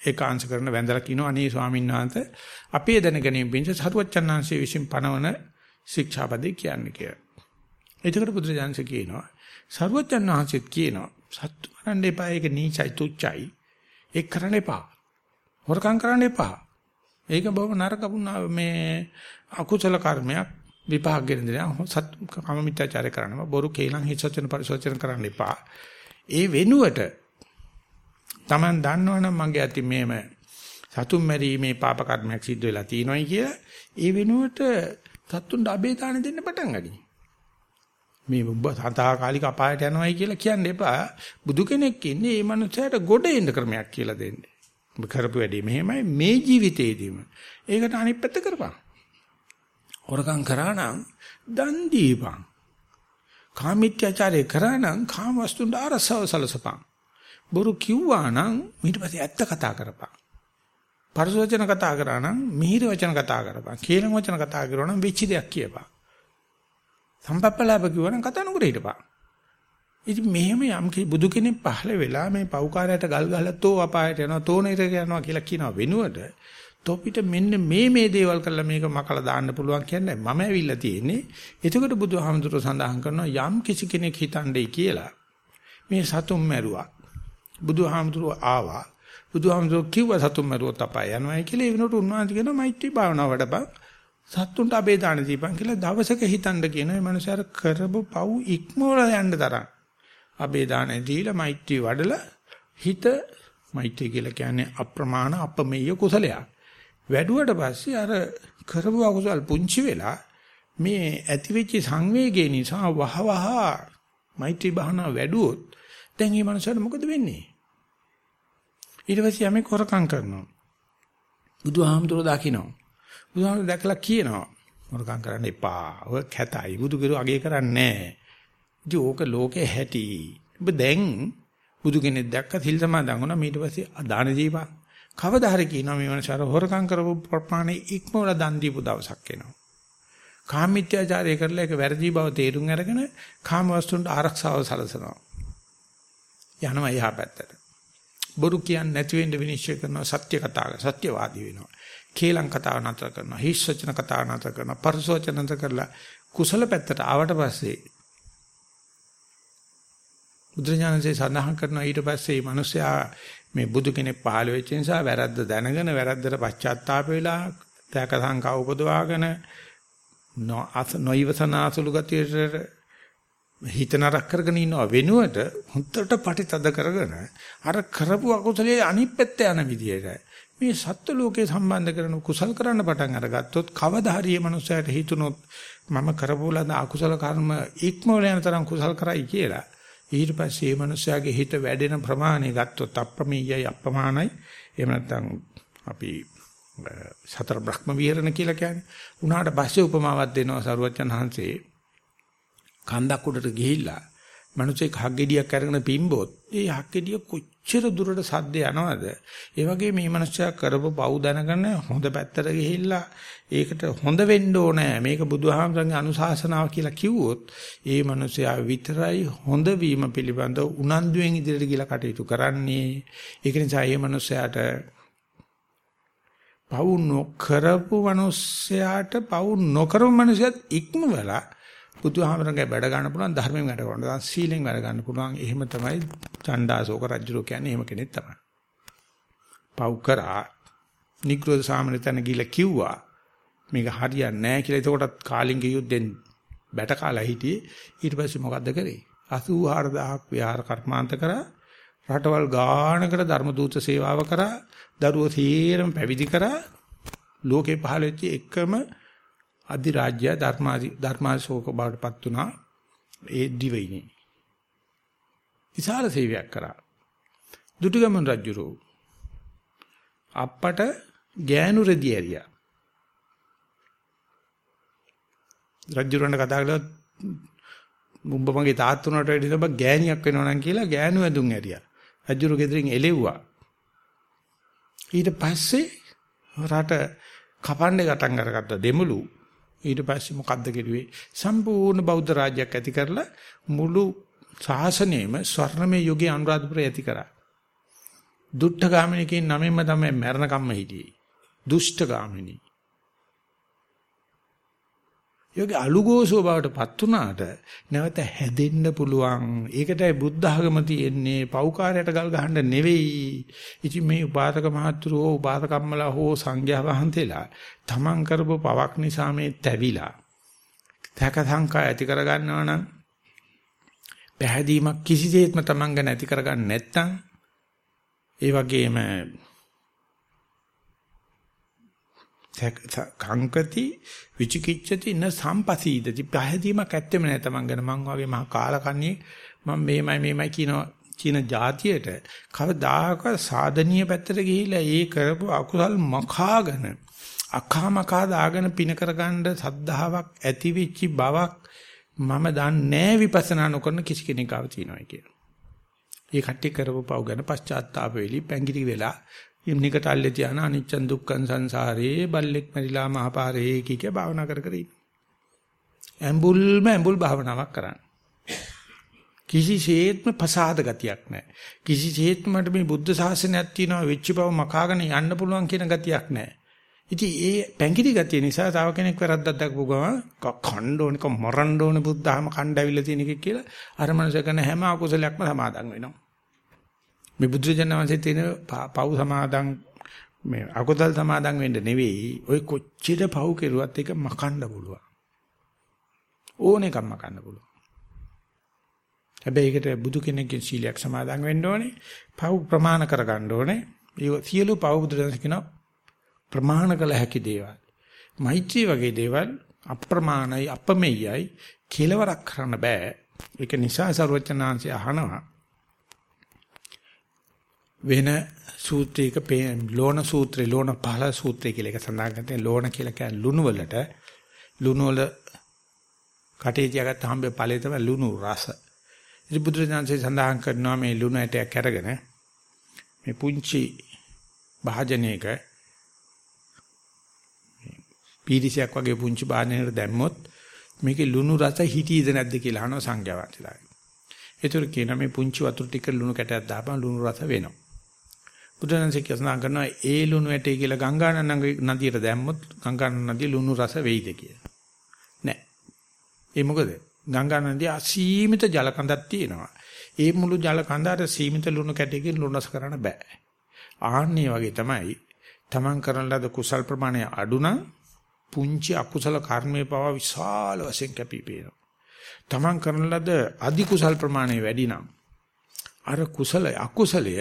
[SPEAKER 1] ඒකාංශ කරන වැඳලා කියනවා අනේ ස්වාමීන් වහන්සේ අපේ දැනගැනීම පිණිස සරුවඥන් වහන්සේ විසින් පනවන ශික්ෂාපදේ කියන්නේ කියලා. එතකොට බුදුරජාණන්සේ කියනවා සරුවඥන් වහන්සේත් කියනවා සත්තු කරන්න එපා. ඒක නීචයි තුච්චයි. ඒක කරන්න එපා. හොරකම් කරන්න එපා. ඒක බොහොම නරක මේ අකුසල කර්මයක් විපාක ගෙන දෙනවා. සත් කමමිත්‍යාචාරය කරනවා. බොරු කේලම් හිසචන පරිසචන කරන්න එපා. ඒ වෙනුවට Taman දන්නවනම් මගේ ඇති මේම සතුම් මැරීමේ පාප කර්මයක් සිද්ධ වෙලා තියෙනවායි කියලා ඒ වෙනුවට සතුන්ට අබේ දාන දෙන්න පටන් ගනී. මේ සතාකාලික අපායට යනවායි කියලා කියන්න එපා. බුදු කෙනෙක් ඉන්නේ මේ මනුස්සයාට ගොඩ එන්න ක්‍රමයක් කියලා දෙන්න. ඔබ කරපු වැඩේ මෙහෙමයි මේ ජීවිතේදීම. ඒකට අනිත් පැත්ත කරපන්. හොරකම් කරා නම් දන් දීපන්. කාමීත්‍යචාරය කරා නම් කාම වස්තුන් ආරසව සලසපන්. බොරු කිව්වා නම් ඊට පස්සේ ඇත්ත කතා කරපන්. පරිසවචන කතා කරා නම් මිහිර වචන කතා කරපන්. කේලම් වචන කතා කරනවා නම් වෙච්ච දෙයක් කියපන්. සම්පප්පලාප කිව්වනම් කතා නොකර හිටපන්. ඉතින් මෙහෙම යම් බුදු කෙනෙක් පහළ වෙලා මේ පව්කාරයට ගල් ගහලා තෝ අපායට යනවා තෝ නිරක යනවා කියලා කියනවා වෙනුවට තොපිට මෙන්න මේ මේ දේවල් කරලා මේක මකලා දාන්න පුළුවන් කියන්නේ මම ඇවිල්ලා තියෙන්නේ. එතකොට බුදුහාමුදුරුවෝ සඳහන් කරනවා යම් කිසි කෙනෙක් හිතන්නේ කියලා මේ සතුම් මැරුවා. බුදුහාමුදුරුවෝ ආවා. බුදුහාමුදුරුවෝ කිව්වා සතුම් මැරුවොත් අපාය යනවා කියලා ඒ වෙනකොට උන්වහන්සේ කියනවා මෛත්‍රී භාවනාව වඩපන්. සත්තුන්ට අබේ දාන දීපන් කියලා දවසක හිතන්න කියන මේ මනුස්සයාර කරපු පව් ඉක්මවල යන්න තරම් අබේ දාන දීලා මෛත්‍රී වඩලා හිත මෛත්‍රී කියලා කියන්නේ අප්‍රමාණ අපමෙය කුසලයක්. වැඩුවට පස්සේ අර කරපු අකුසල් පුංචි වෙලා මේ ඇතිවෙච්ච සංවේගය නිසා වහවහ මෛත්‍රී භාවනා වැඩුවොත් දැන් මේ මනුස්සයාට මොකද වෙන්නේ? ඊට පස්සේ යමෙක් හොරකම් කරනවා. බුදුහාමුදුරුවෝ දකින්න. බුදුහාමුදුරුවෝ දැකලා කියනවා හොරකම් කරන්න එපා. ඔය කැතයි. බුදු කිරු අගේ කරන්නේ නැහැ. ඉතින් ඕක ලෝකේ හැටි. ඔබ දැන් බුදු කෙනෙක් දැක්ක සිල් සමාදන් වුණා ඊට පස්සේ දාන දීපන්. කවදා හරි කියනවා මේ මනසාර හොරකම් කරපු ප්‍රමාණය ඉක්මවල දන් දීපු දවසක් එනවා. කාමීත්‍යාචාරය කරලා ඒක වැරදි බව තේරුම් අරගෙන කාම වස්තුන්ට ආරක්ෂාව සලසනවා. යනවා එහා පැත්තට. බොරු කියන්නේ නැති වෙන්න විනිශ්චය කරනවා සත්‍ය කතාව සත්‍යවාදී වෙනවා. කේලම් කතාව නතර කරනවා. හිස් වචන කතාව නතර කරනවා. පරිසෝචන නතර කරලා කුසල පැත්තට ආවට පස්සේ බුදුරජාණන්සේ සඳහන් කරනවා ඊට පස්සේ මේ මිනිසයා මේ බුදු කෙනෙක් පහළ වෙච්ච නිසා වැරද්ද දැනගෙන වැරද්දට පශ්චාත්තාප වෙලා තෑක සංකා උපදවාගෙන නොයිවසනාසුළු ගතියට හිත නරක කරගෙන ඉන්නව වෙනුවට හුත්තට පටිතද කරගෙන අර කරපු අකුසලයේ අනිත් පැත්ත යන විදියට මේ සත්ත්ව ලෝකේ සම්බන්ධ කරන කුසල් කරන්න පටන් අරගත්තොත් කවදා හරි මේ මනුස්සයාට හිතුනොත් මම කරපු ලද අකුසල කර්ම ඉක්මවල යන තරම් කුසල් කරයි කියලා. ඊට පස්සේ මේ මනුස්සයාගේ හිත වැඩෙන ප්‍රමාණය ගත්තොත් අප්‍රමීයයි අප්‍රමාණයි. එහෙම නැත්නම් අපි සතර බ්‍රහ්ම විහරණ කියලා කියන්නේ. උනාට පස්සේ උපමාවක් දෙනවා සරුවච්චන් හංසේ කන්දක් උඩට ගිහිල්ලා මිනිස්සෙක් හක්ගෙඩියක් අරගෙන පිම්බොත් ඒ හක්ගෙඩිය කොච්චර දුරට සද්ද යනවද? ඒ වගේ මේ මිනිස්සයා කරපු පව් දැනගෙන හොඳ පැත්තට ගිහිල්ලා ඒකට හොඳ වෙන්න ඕනේ. මේක බුදුහාමරගේ අනුශාසනාව කියලා කිව්වොත් ඒ මිනිස්සයා විතරයි හොඳ වීම පිළිබඳ උනන්දුවෙන් ඉදිරියට ගිලා කටයුතු කරන්නේ. ඒක නිසා මේ මිනිස්සයාට පව් නොකරපු මිනිස්සයාට පව් නොකරපු මිනිස්සයත් ඉක්මවලා බුදුහාමරගේ වැඩ ගන්න පුළුවන් ධර්මයෙන් වැඩ ගන්න පුළුවන් සීලෙන් වැඩ ගන්න පුළුවන් එහෙම තමයි චණ්ඩාසෝක රජුරෝ කියන්නේ එහෙම කෙනෙක් තමයි. පව් කරා නිග්‍රෝධ සාමනිතන ගිල කිව්වා මේක හරියන්නේ නැහැ කියලා. එතකොටත් කාලිංග යුද්ධෙන් බැට කාලා හිටියේ. ඊට පස්සේ මොකද්ද කරේ? 84000ක් විහාර කර්මාන්ත කරා රටවල් ගානකට ධර්ම දූත සේවාව කරා දරුවෝ සීරම පැවිදි කරා ලෝකේ පහළ වෙච්ච එකම අධිරාජ්‍ය ධර්මාදි ධර්මාශෝක බවටපත් වුණා ඒ දිවයිනේ. විශාල සේවයක් කරා. දුටුගැමුණු රජුරෝ අප්පට ගෑනු රෙදි ඇරියා. රජුරන්ට කතා කළා උඹ මගේ තාත්තුනට වැඩි ඔබ ගෑණියක් වෙනවා නම් කියලා ගෑනු ඇඳුම් ඇරියා. රජුරු ගෙදරින් එලෙව්වා. ඊට පස්සේ රට කපන්න ගටන් අරගත්ත දෙමුළු ඊට පස්සේ මොකද්ද කෙරුවේ සම්පූර්ණ බෞද්ධ රාජ්‍යයක් ඇති කරලා මුළු ශාසනයෙම ස්වර්ණමය යුගයේ අනුරාධපුරය ඇති කරා. දුට්ඨ ගාමිනියකින් නමෙන්ම තමයි මරණ කම්ම හිටියේ. දුෂ්ට ගාමිනී. යෝගේ අලුගෝසුව බවට පත් වුණාට නැවත හැදෙන්න පුළුවන්. ඒකටයි බුද්ධ ආගම තියෙන්නේ. පෞකාරයට ගල් ගහන්න නෙවෙයි. ඉතින් මේ උපාසක මහතුරෝ උපාසකම්මලා හෝ සංඝයා වහන්සේලා තමන් කරපු පවක් නිසා මේ තැවිලා. තක සංකා ඇති කර ගන්නවා නම් පැහැදීමක් කිසිසේත්ම තමන් ගැන ඇති කරගන්න නැත්නම් ඒ වගේම කංකති විචිකිච්ඡති න සම්පසීදති පහදීමක් ඇත්තෙම නැහැ තමන් ගැන මං වගේ මහා කාලකන්ණියේ මම මේමයි මේමයි කියනවා චීන જાතියට කවදාක සාධනීය පැත්තට ගිහිලා ඒ කරපු අකුසල් මකාගෙන අකාමකා දාගෙන පින කරගන්න සද්ධාාවක් ඇති වෙච්චි බවක් මම දන්නේ විපස්සනා නොකරන කිසි කෙනෙක් ආව තියෙනවා කියලා. ඒ කට්ටිය කරපු පව් ගැන පශ්චාත්තාප වෙලි පැංගිරි වෙලා ඉම්නිකට අල්ලේ තියාන අනිච්චන් දුක්ඛන් සංසාරේ බල්ලෙක් මරිලා මහපාරේ කී කිය භාවනා කර කර ඉන්න. ඇඹුල්ම ඇඹුල් භාවනාවක් කරන්න. කිසිසේත්ම පසාද ගතියක් නැහැ. කිසිසේත්ම මට මේ බුද්ධ ශාසනයක් තියෙනවා වෙච්ච බව මකාගෙන යන්න පුළුවන් කියන ගතියක් නැහැ. ඉතින් ඒ පැංගිරි ගතිය නිසා තව කෙනෙක් වැරද්දක් දක්වපු ගමන් කණ්ඩ ඕනික මරන්න ඕනේ බුද්ධහම කණ්ඩාවිල්ල තියෙන එක කියලා අර මනස කරන හැම අකුසලයක්ම සමාදන් වෙනවා. මේ බුදුරජාණන් වහන්සේ තියෙන පව් සමාදන් මේ අකුසල් සමාදන් වෙන්න නෙවෙයි ඔය කොච්චර පව් කෙරුවත් ඒක මකන්න පුළුවන් ඕන එකක් මකන්න පුළුවන් හැබැයි ඒකට බුදු කෙනෙක්ගේ සීලයක් සමාදන් වෙන්න ඕනේ. පව් ප්‍රමාණ කරගන්න ඕනේ. ඒ සියලු පව් බුදුරජාණන් කියන ප්‍රමාණ කළ හැකි දේවල්. මෛත්‍රී වගේ දේවල් අප්‍රමාණයි අපමෙයයි කෙලවරක් කරන්න බෑ. ඒක නිසා සර්වචනාංශය අහනවා වෙන සූත්‍රයක ලෝණ සූත්‍රේ ලෝණ පහල සූත්‍රය කියලා එක සඳහන් කරන්නේ ලෝණ කියලා කියන්නේ ලුණු වලට ලුණු වල කටේ තියාගත්ත හම්බේ ඵලයේ තමයි ලුණු රස. ඉතින් බුදුරජාණන්සේ සඳහන් කරනවා මේ ලුණු ඇටයක් අරගෙන මේ පුංචි භාජනයක පීරිසයක් වගේ පුංචි භාජනයකට දැම්මොත් මේකේ ලුණු රස හිටීද නැද්ද කියලා අහනවා සංඝයා වහන්සේලා. ඒතර කියන මේ පුංචි වතුර ටික ලුණු කැටයක් දාපම ලුණු රස වෙනවා. බුදුරජාණන්සේ කියනවා කරනවා ඒ ලුණු ඇටේ කියලා ගංගානන් නදියට දැම්මොත් ගංගානන් නදිය ලුණු රස වෙයිද කියලා. නෑ. ඒ මොකද? ගංගා නදිය අසීමිත ජල කඳක් තියෙනවා. ඒ මුළු ජල කඳ අර සීමිත ලුණු කැටයකින් ලුණස් කරන්න බෑ. ආන්නේ වගේ තමයි තමන් කරන ලද කුසල් ප්‍රමාණය අඩු නම් පුංචි අකුසල කර්මයේ පවා විශාල වශයෙන් කැපිපේනවා. තමන් කරන ලද අධි කුසල් ප්‍රමාණය වැඩි නම් අර කුසල අකුසලය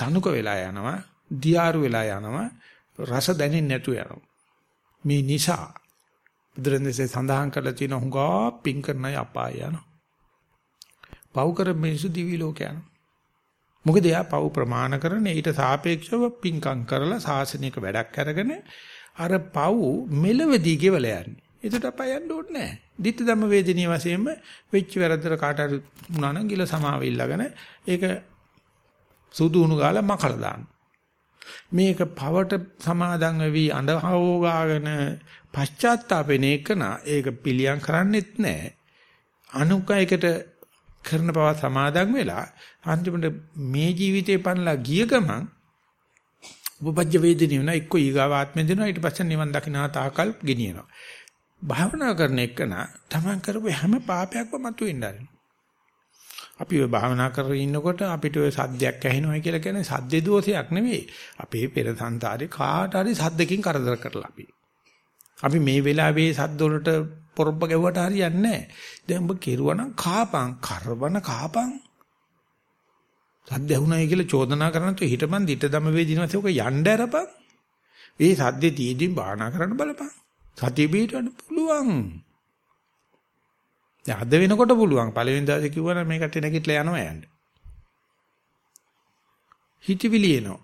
[SPEAKER 1] තනුක වෙලා යනවා, දියාරු වෙලා යනවා, රස දැනෙන්නේ නැතු යනවා. මේ නිසා බුදුරන්සේ සඳහන් කරලා තියෙන හුඟා පිං කරන අය අපාය යනවා. පව් කර මිනිසු දිවි ලෝක යනවා. මොකද එයා පව් ප්‍රමාණ කරන ඊට සාපේක්ෂව පිංකම් කරලා සාසනික වැඩක් අරගෙන අර පව් මෙලවදී ගෙවල යන්නේ. ඒකට අපාය යන්න ඕනේ නැහැ. ditta ධම්ම වේදිනිය වශයෙන්ම වෙච්ච වැරද්දට කාට හරි වුණා නම් ගිල සමාව ඉල්ලගෙන ඒක සුදු උණු ගාලා මකලා දාන්න. මේක පවට සමාදන් වෙවි අඬහවෝ ගාගෙන පශ්චාත්තාපෙන එකන ඒක පිළියම් කරන්නෙත් නැහැ. අනුකයකට කරන බව සමාදන් වෙලා අන්තිමට මේ ජීවිතේ පන්ලා ගිය ගමන් උපපජ්ජ වේදිනිය වෙන එක්ක ඊගාව ආත්මෙ දෙනවා ඊට පස්සේ නිවන් දකින්න තාකල් ගෙනියනවා. භාවනා කරන එකන තමන් කරපු හැම පාපයක්ම මතුවෙන්න ආරෙනවා. අපි ඔය භාවනා කරගෙන ඉන්නකොට අපිට ඔය සද්දයක් ඇහෙනවා කියලා කියන්නේ සද්දේ දෝෂයක් නෙවෙයි. අපේ පෙර සංසාරේ කාට හරි සද්දකින් කරදර කරලා අපි. අපි මේ වෙලාවේ සද්ද වලට පොරොප්ප ගැව්වට හරියන්නේ නැහැ. දැන් ඔබ කෙරුවනම් කාපං කරවන කාපං. සද්ද ඇහුණයි කියලා චෝදනා කරන තු හිටපන් දිට දම වේදිනවසේ ඔක යන්න අරපන්. ඒ සද්දේ තීදින් භාවනා කරන්න බලපන්. සතිය පිටවන්න පුළුවන්. දැන් අද වෙනකොට පුළුවන්. පළවෙනි දවසේ කිව්වනම් මේකට නැගිටලා යනවා යන්න. හිතවිලි එනවා.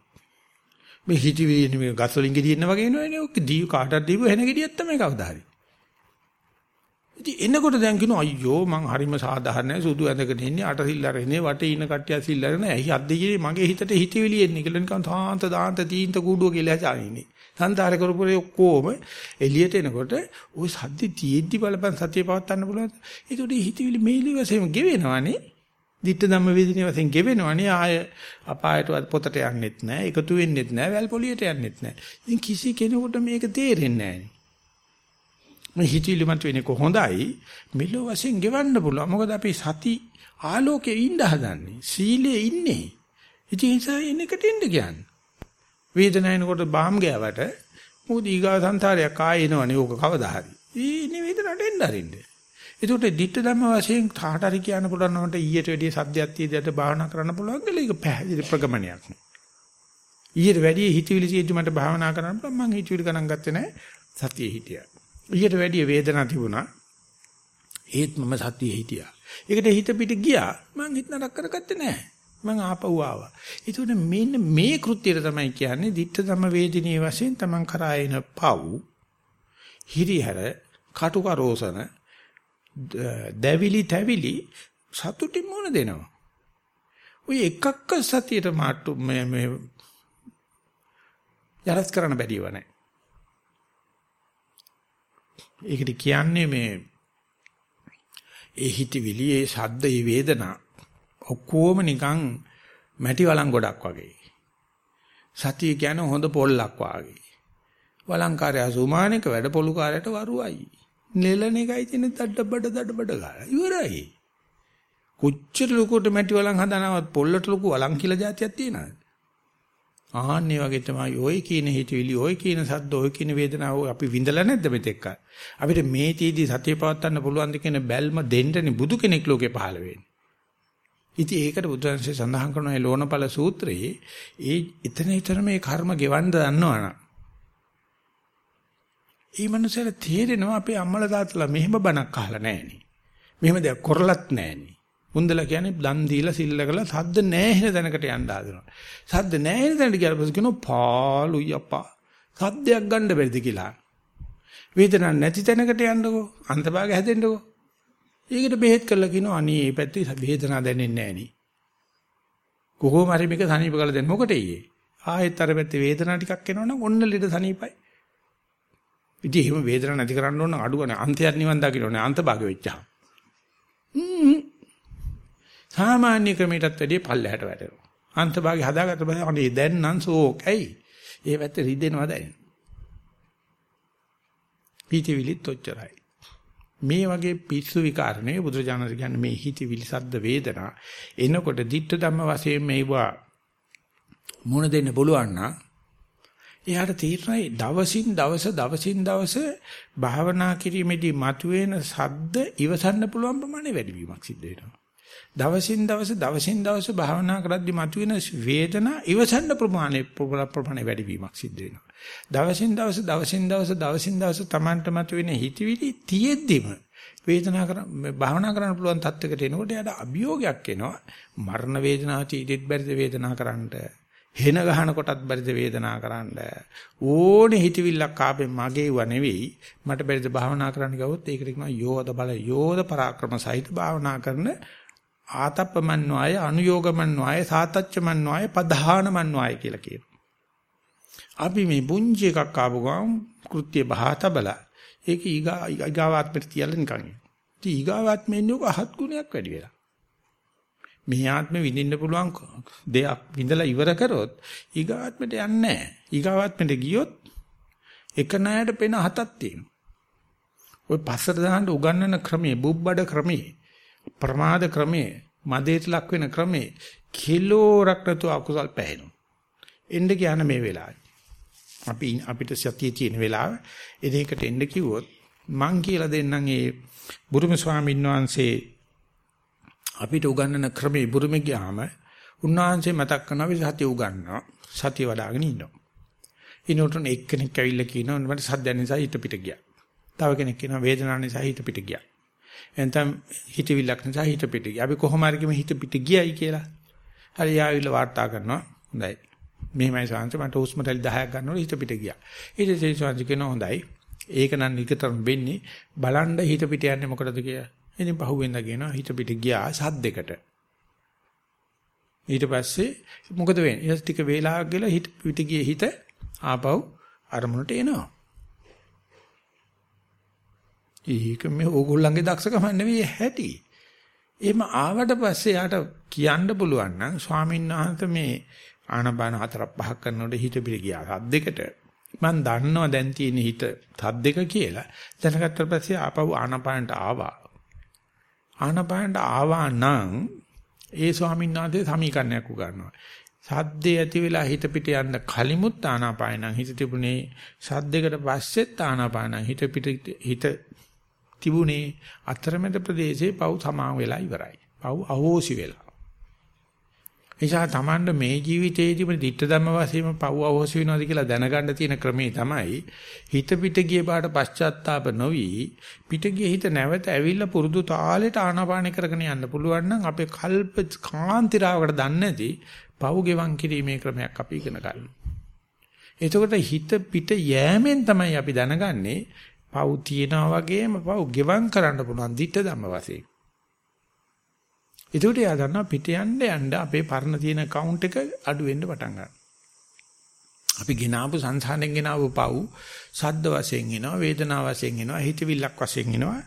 [SPEAKER 1] මේ හිතවිලි එන්නේ මේ ගස් වලින් ගෙඩියෙන්න වගේ එනවනේ. ඔක දී කාටවත් දීපු හැන ගෙඩියක් තමයි කවදා හරි. ඉතින් එනකොට දැන් කියනවා අයියෝ මං හරිම සාධාරණයි සුදු ඇඳගෙන ඉන්නේ අට සිල් අරගෙන වටේ ඉන්න කට්ටිය සිල් අරගෙන ඇයි අද්දේ මගේ හිතට හිතවිලි එන්නේ කියලා නිකන් තාන්ත දාන්ත තීන්ත කූඩුව කියලා හදාන්නේ. සංසාර කරපුරේ ඔක්කොම එළියට එනකොට ওই සද්දි තියෙද්දි බලපන් සතිය පවත්වන්න පුළුවන්. ඒකට හිතවිලි මේලි වශයෙන් ගෙවෙනවනේ. ditta ධම්ම වේදිනේ වශයෙන් ගෙවෙනවනේ ආය අපායට පොතට යන්නෙත් නැහැ. එකතු වෙන්නෙත් නැහැ. වැල් පොලියට යන්නෙත් නැහැ. ඉතින් කිසි කෙනෙකුට මේක තේරෙන්නේ නැහැ. මේ හිතවිලි මත වෙන්නේ කොහොඳයි මෙලෝ වශයෙන් ගෙවන්න පුළුවන්. මොකද අපි සති ආලෝකයේ ඉන්න හදන්නේ. සීලයේ ඉන්නේ. ඉතින් ඒ නිසා එනකට ඉන්න කියන්නේ. වේදනාවනකොට බාම් ගෑවට මොකද ඊගා සංසාරයක් ආයෙ එනවනේ ඕක කවදා හරි. ඊනේ වේදනට එන්න අරින්න. ඒකට ditta ධම්ම වශයෙන් තාට හරි කියන්න පුළුවන් නමට ඊට වැඩිය සද්දයක් තියෙද්දිට භාවනා කරන්න පුළුවන් කියලා ඒක පැහැදිලි ප්‍රගමනයක් නේ. ඊට වැඩිය හිතවිලි තියෙද්දි මට භාවනා කරන්න පුළුවන් මං හිතවිලි ගණන් ගත්තේ නැහැ සතියේ හිටියා. ඊට වැඩිය වේදනාවක් තිබුණා. ඒත් මම සතියේ හිටියා. ඒකට හිත පිට ගියා මං හිත නරක කරගත්තේ නැහැ. මං ආපහු ආවා. ඒතකොට මෙන්න මේ කෘත්‍යය තමයි කියන්නේ ditta ධම වේදිනිය වශයෙන් තමන් කරා එන පව් හිරිහැර කටුකරෝසන දැවිලි තැවිලි සතුටින් මොන දෙනවා. ඔය එකක්ක සතියට මාට්ටු මේ මේ යරස් කරන්න බැරිව නැහැ. ඒකට කියන්නේ මේ ඒ හිතවිලි ඒ ශබ්ද ඒ වේදනා ඔක්කොම නිකන් මැටි වලන් ගොඩක් වගේ. සතිය කියන්නේ හොඳ පොල්ලක් වගේ. වලංකාරය සුමානික වැඩ පොළු කාලයට වරුවයි. නෙලන එකයි තියෙන දඩබඩ දඩබඩ ගාලා ඉවරයි. කොච්චර ලොකුට මැටි වලන් හදනවත් පොල්ලට ලොකු වලන් කියලා જાතියක් තියෙනවද? ආන්නේ වගේ තමයි ওই කියන හිතවිලි ওই කියන සද්ද ওই කියන වේදනාව අපි විඳලා නැද්ද මෙතෙක් අපිට මේ තීදි සතිය පවත්වන්න පුළුවන්ද කියන බැල්ම දෙන්නනි බුදු කෙනෙක් ලෝකේ පහළ වෙන්නේ ඉතින් ඒකට බුදුන්සේ සඳහන් කරන ඒ ලෝණපල සූත්‍රයේ ඒ එතන ඊතර මේ කර්ම ගෙවන්න දන්නවනම් ඒ මනුස්සයල තේරෙනවා අපේ අම්මලා තාත්තලා මෙහෙම බණක් අහලා නැහෙනි. මෙහෙම දෙයක් කරලත් නැහෙනි. උන්දලා කියන්නේ දන් දීලා සිල්ල කළා සද්ද නැහැ තැනකට යන්න හදනවා. සද්ද නැහැ තැනට ගියාට පස්සේ කියනවා පාළුයි අප්පා. සද්දයක් ගන්න බැරිද කියලා. වේදනාවක් නැති තැනකට යන්නකෝ. අන්තභාගය හැදෙන්නකෝ. ඒකට බෙහෙත් කරලා කියනවා අනේ මේ පැත්තේ වේදනාවක් දැනෙන්නේ නැහැ නේ. කොහොම හරි මේක සනීප කරලා දෙන්න මොකටද ඊයේ? ආයෙත් අර පැත්තේ වේදනාවක් ටිකක් එනවනම් ඔන්න ලෙඩ සනීපයි. ඉතින් එහෙම වේදනාවක් නැති කරන්න ඕන අඩුවනේ අන්තයක් නිවන් දකින්න ඕනේ අන්තභාගය වෙච්චා. සාමාන්‍ය ක්‍රමයටත් වැඩිය පල්ලෙහාට වැටෙනවා. අන්තභාගය හදාගත්ත බෑ අනේ දැන් නම් සෝක් ඇයි? ඒ පැත්තේ රිදෙනවා දැන්. පීතිවිලිත් ඔච්චරයි. මේ වගේ පිස්සු විකාරණේ බුදුරජාණන් කියන්නේ මේ හිතවිලි සද්ද වේදනා එනකොට ditta ධම්ම වශයෙන් මේවා මුණ දෙන්න පුළුවන් නම් එයාට තීරණයි දවසින් දවස දවසින් දවස භාවනා කිරීමේදී මතුවෙන සද්ද ඉවසන්න පුළුවන් ප්‍රමාණය වැඩි වීමක් සිද්ධ වෙනවා. දවසින් දවස දවසින් දවස භාවනා කරද්දී මතුවෙන වේදනා ඉවසන්න ප්‍රමාණය ප්‍රමාණය වැඩි වීමක් සිද්ධ වෙනවා. දවසින් දවස දවසින් දවස දවසින් දවස Tamanට මතුවෙන හිතවිලි තියෙද්දිම වේදනා කර භාවනා කරන්න පුළුවන් තත්යකට එනකොට එයාට අභියෝගයක් එනවා. මරණ වේදනාව තීදෙත් බැරිද වේදනා කරන්නට. හෙන ගහන කොටත් බැරිද වේදනා කරන්න. ඕනේ හිතවිල්ලක් ආපෙ මගේ ව නෙවෙයි මට බැරිද භාවනා කරන්න ගියොත් ඒකට කියනවා යෝධ බල යෝධ පරාක්‍රම සහිත භාවනා කරන ආතප්පමන්්වාය අනුയോഗමන්්වාය සාතච්චමන්්වාය පධානමන්්වාය කියලා කියනවා. අපි මේ පුංචි එකක් ආපු ගමන් කෘත්‍ය බහතබල ඒක ඊගා ඊගාවාත්මට තියලා නිකන්. ඉතින් ඊගාවාත්මෙන්නේ අහත් ගුණයක් වැඩි වෙලා. මේ ආත්මෙ විඳින්න පුළුවන් දෙයක් විඳලා ඉවර කරොත් ඊගාත්මට යන්නේ නැහැ. ඊගාත්මට ගියොත් එක ණයට පෙන හතක් තියෙනවා. ওই පස්සට දාන්න උගන්වන ක්‍රමයේ බුබ්බඩ ක්‍රමයේ ප්‍රමාද ක්‍රමයේ මදේට ලක් වෙන ක්‍රමයේ කිලෝරක් නැතුව අකුසල් පැහැෙනවා. එන්න කියන මේ වෙලාවේ. අපි අපිට සතිය තියෙන වෙලාව එදේකට එන්න කිව්වොත් මං කියලා දෙන්නම් ඒ බුරුම ස්වාමීන් වහන්සේ අපිට උගන්වන ක්‍රමේ බුරුමේ ගියාම උන්වහන්සේ මතක් කරනවා අපි සතිය උගන්වනවා සතිය වඩ아가න ඉන්නවා. ඊනොටන එක්කෙනෙක් ඇවිල්ලා කියනවා මට සද්ද නිසා හිත පිට ගියා. තව කෙනෙක් කියනවා වේදනාව නිසා හිත පිට ගියා. එතන හිතවිල්ලක් නිසා හිත පිට ගියා. අපි කොහොම හරි හිත පිට ගියයි කියලා. හරි යාවිල වාර්තා කරනවා. හොඳයි. මෙහෙමයි සංස මට හුස්ම රැලි 10ක් ගන්නකොට හිත පිට ගියා. ඊට පස්සේ සංස කියනවා හොඳයි. ඒක නම් නිකතරම වෙන්නේ බලන්න හිත පිට යන්නේ මොකටද කියලා. ඉතින් පහුවෙන්ද කියනවා හිත පිට ගියා සද්දෙකට. ඊට පස්සේ මොකද වෙන්නේ? ඊට ටික වේලාවක් ගිහලා හිත පිට ගියේ හිත ආපහු අරමුණට එනවා. ඒක මේ ඕගොල්ලන්ගේ දක්ෂකම නෙවෙයි හැටි. එහෙම ආවට පස්සේ යාට කියන්න පුළුවන් නම් ස්වාමීන් වහන්සේ මේ ආනපාන හතරක් පහක් කරනකොට හිත පිළ ගියා සද්දෙකට. මම දන්නවා දැන් තියෙන හිත සද්දෙක කියලා. දැනගත්තට පස්සේ ආපහු ආනපානට ආවා. ආනපානට ආවා නම් ඒ ස්වාමීන් වහන්සේ සමීකරණයක් උගන්වනවා. සද්දේ ඇති වෙලා හිත පිට යන්න කලිමුත් ආනාපානං හිත තිබුණේ සද්දයකට පස්සෙත් ආනාපානං හිත පිට හිත තිබුණේ අතරමැද ප්‍රදේශේ පව් සමාන වෙලා ඉවරයි. පව් අහෝසි වෙලා. එනිසා Tamand මේ ජීවිතයේදීම ditta ධම්ම වශයෙන් පව් අහෝසි වෙනවාද කියලා දැනගන්න තියෙන ක්‍රමේ තමයි හිත පිට ගිය පාට පශ්චාත්තාප නොවි පිට ගිය හිත නැවත ඇවිල්ලා පුරුදු තාලෙට ආනාපාන කරගෙන යන්න පුළුවන් නම් අපේ කල්ප කාන්තිරාවකට දන්නේ නැති පව් ගෙවන් කිරීමේ ක්‍රමයක් අපි ඉගෙන ගන්න. එතකොට හිත පිට යෑමෙන් තමයි අපි දැනගන්නේ පව් තියනා වගේම පව් ගෙවම් කරන්න පුළුවන් ditta ධම්ම වශයෙන්. ඒකට යා දන්නවා පිට යන්න යන්න අපේ පරණ තියෙන account එක අඩු වෙන්න පටන් ගන්නවා. අපි ගෙනාවු සංසාරයෙන් ගෙනාවු පව් සද්ද වශයෙන් එනවා වේදනා වශයෙන් එනවා හිතවිල්ලක් වශයෙන් එනවා.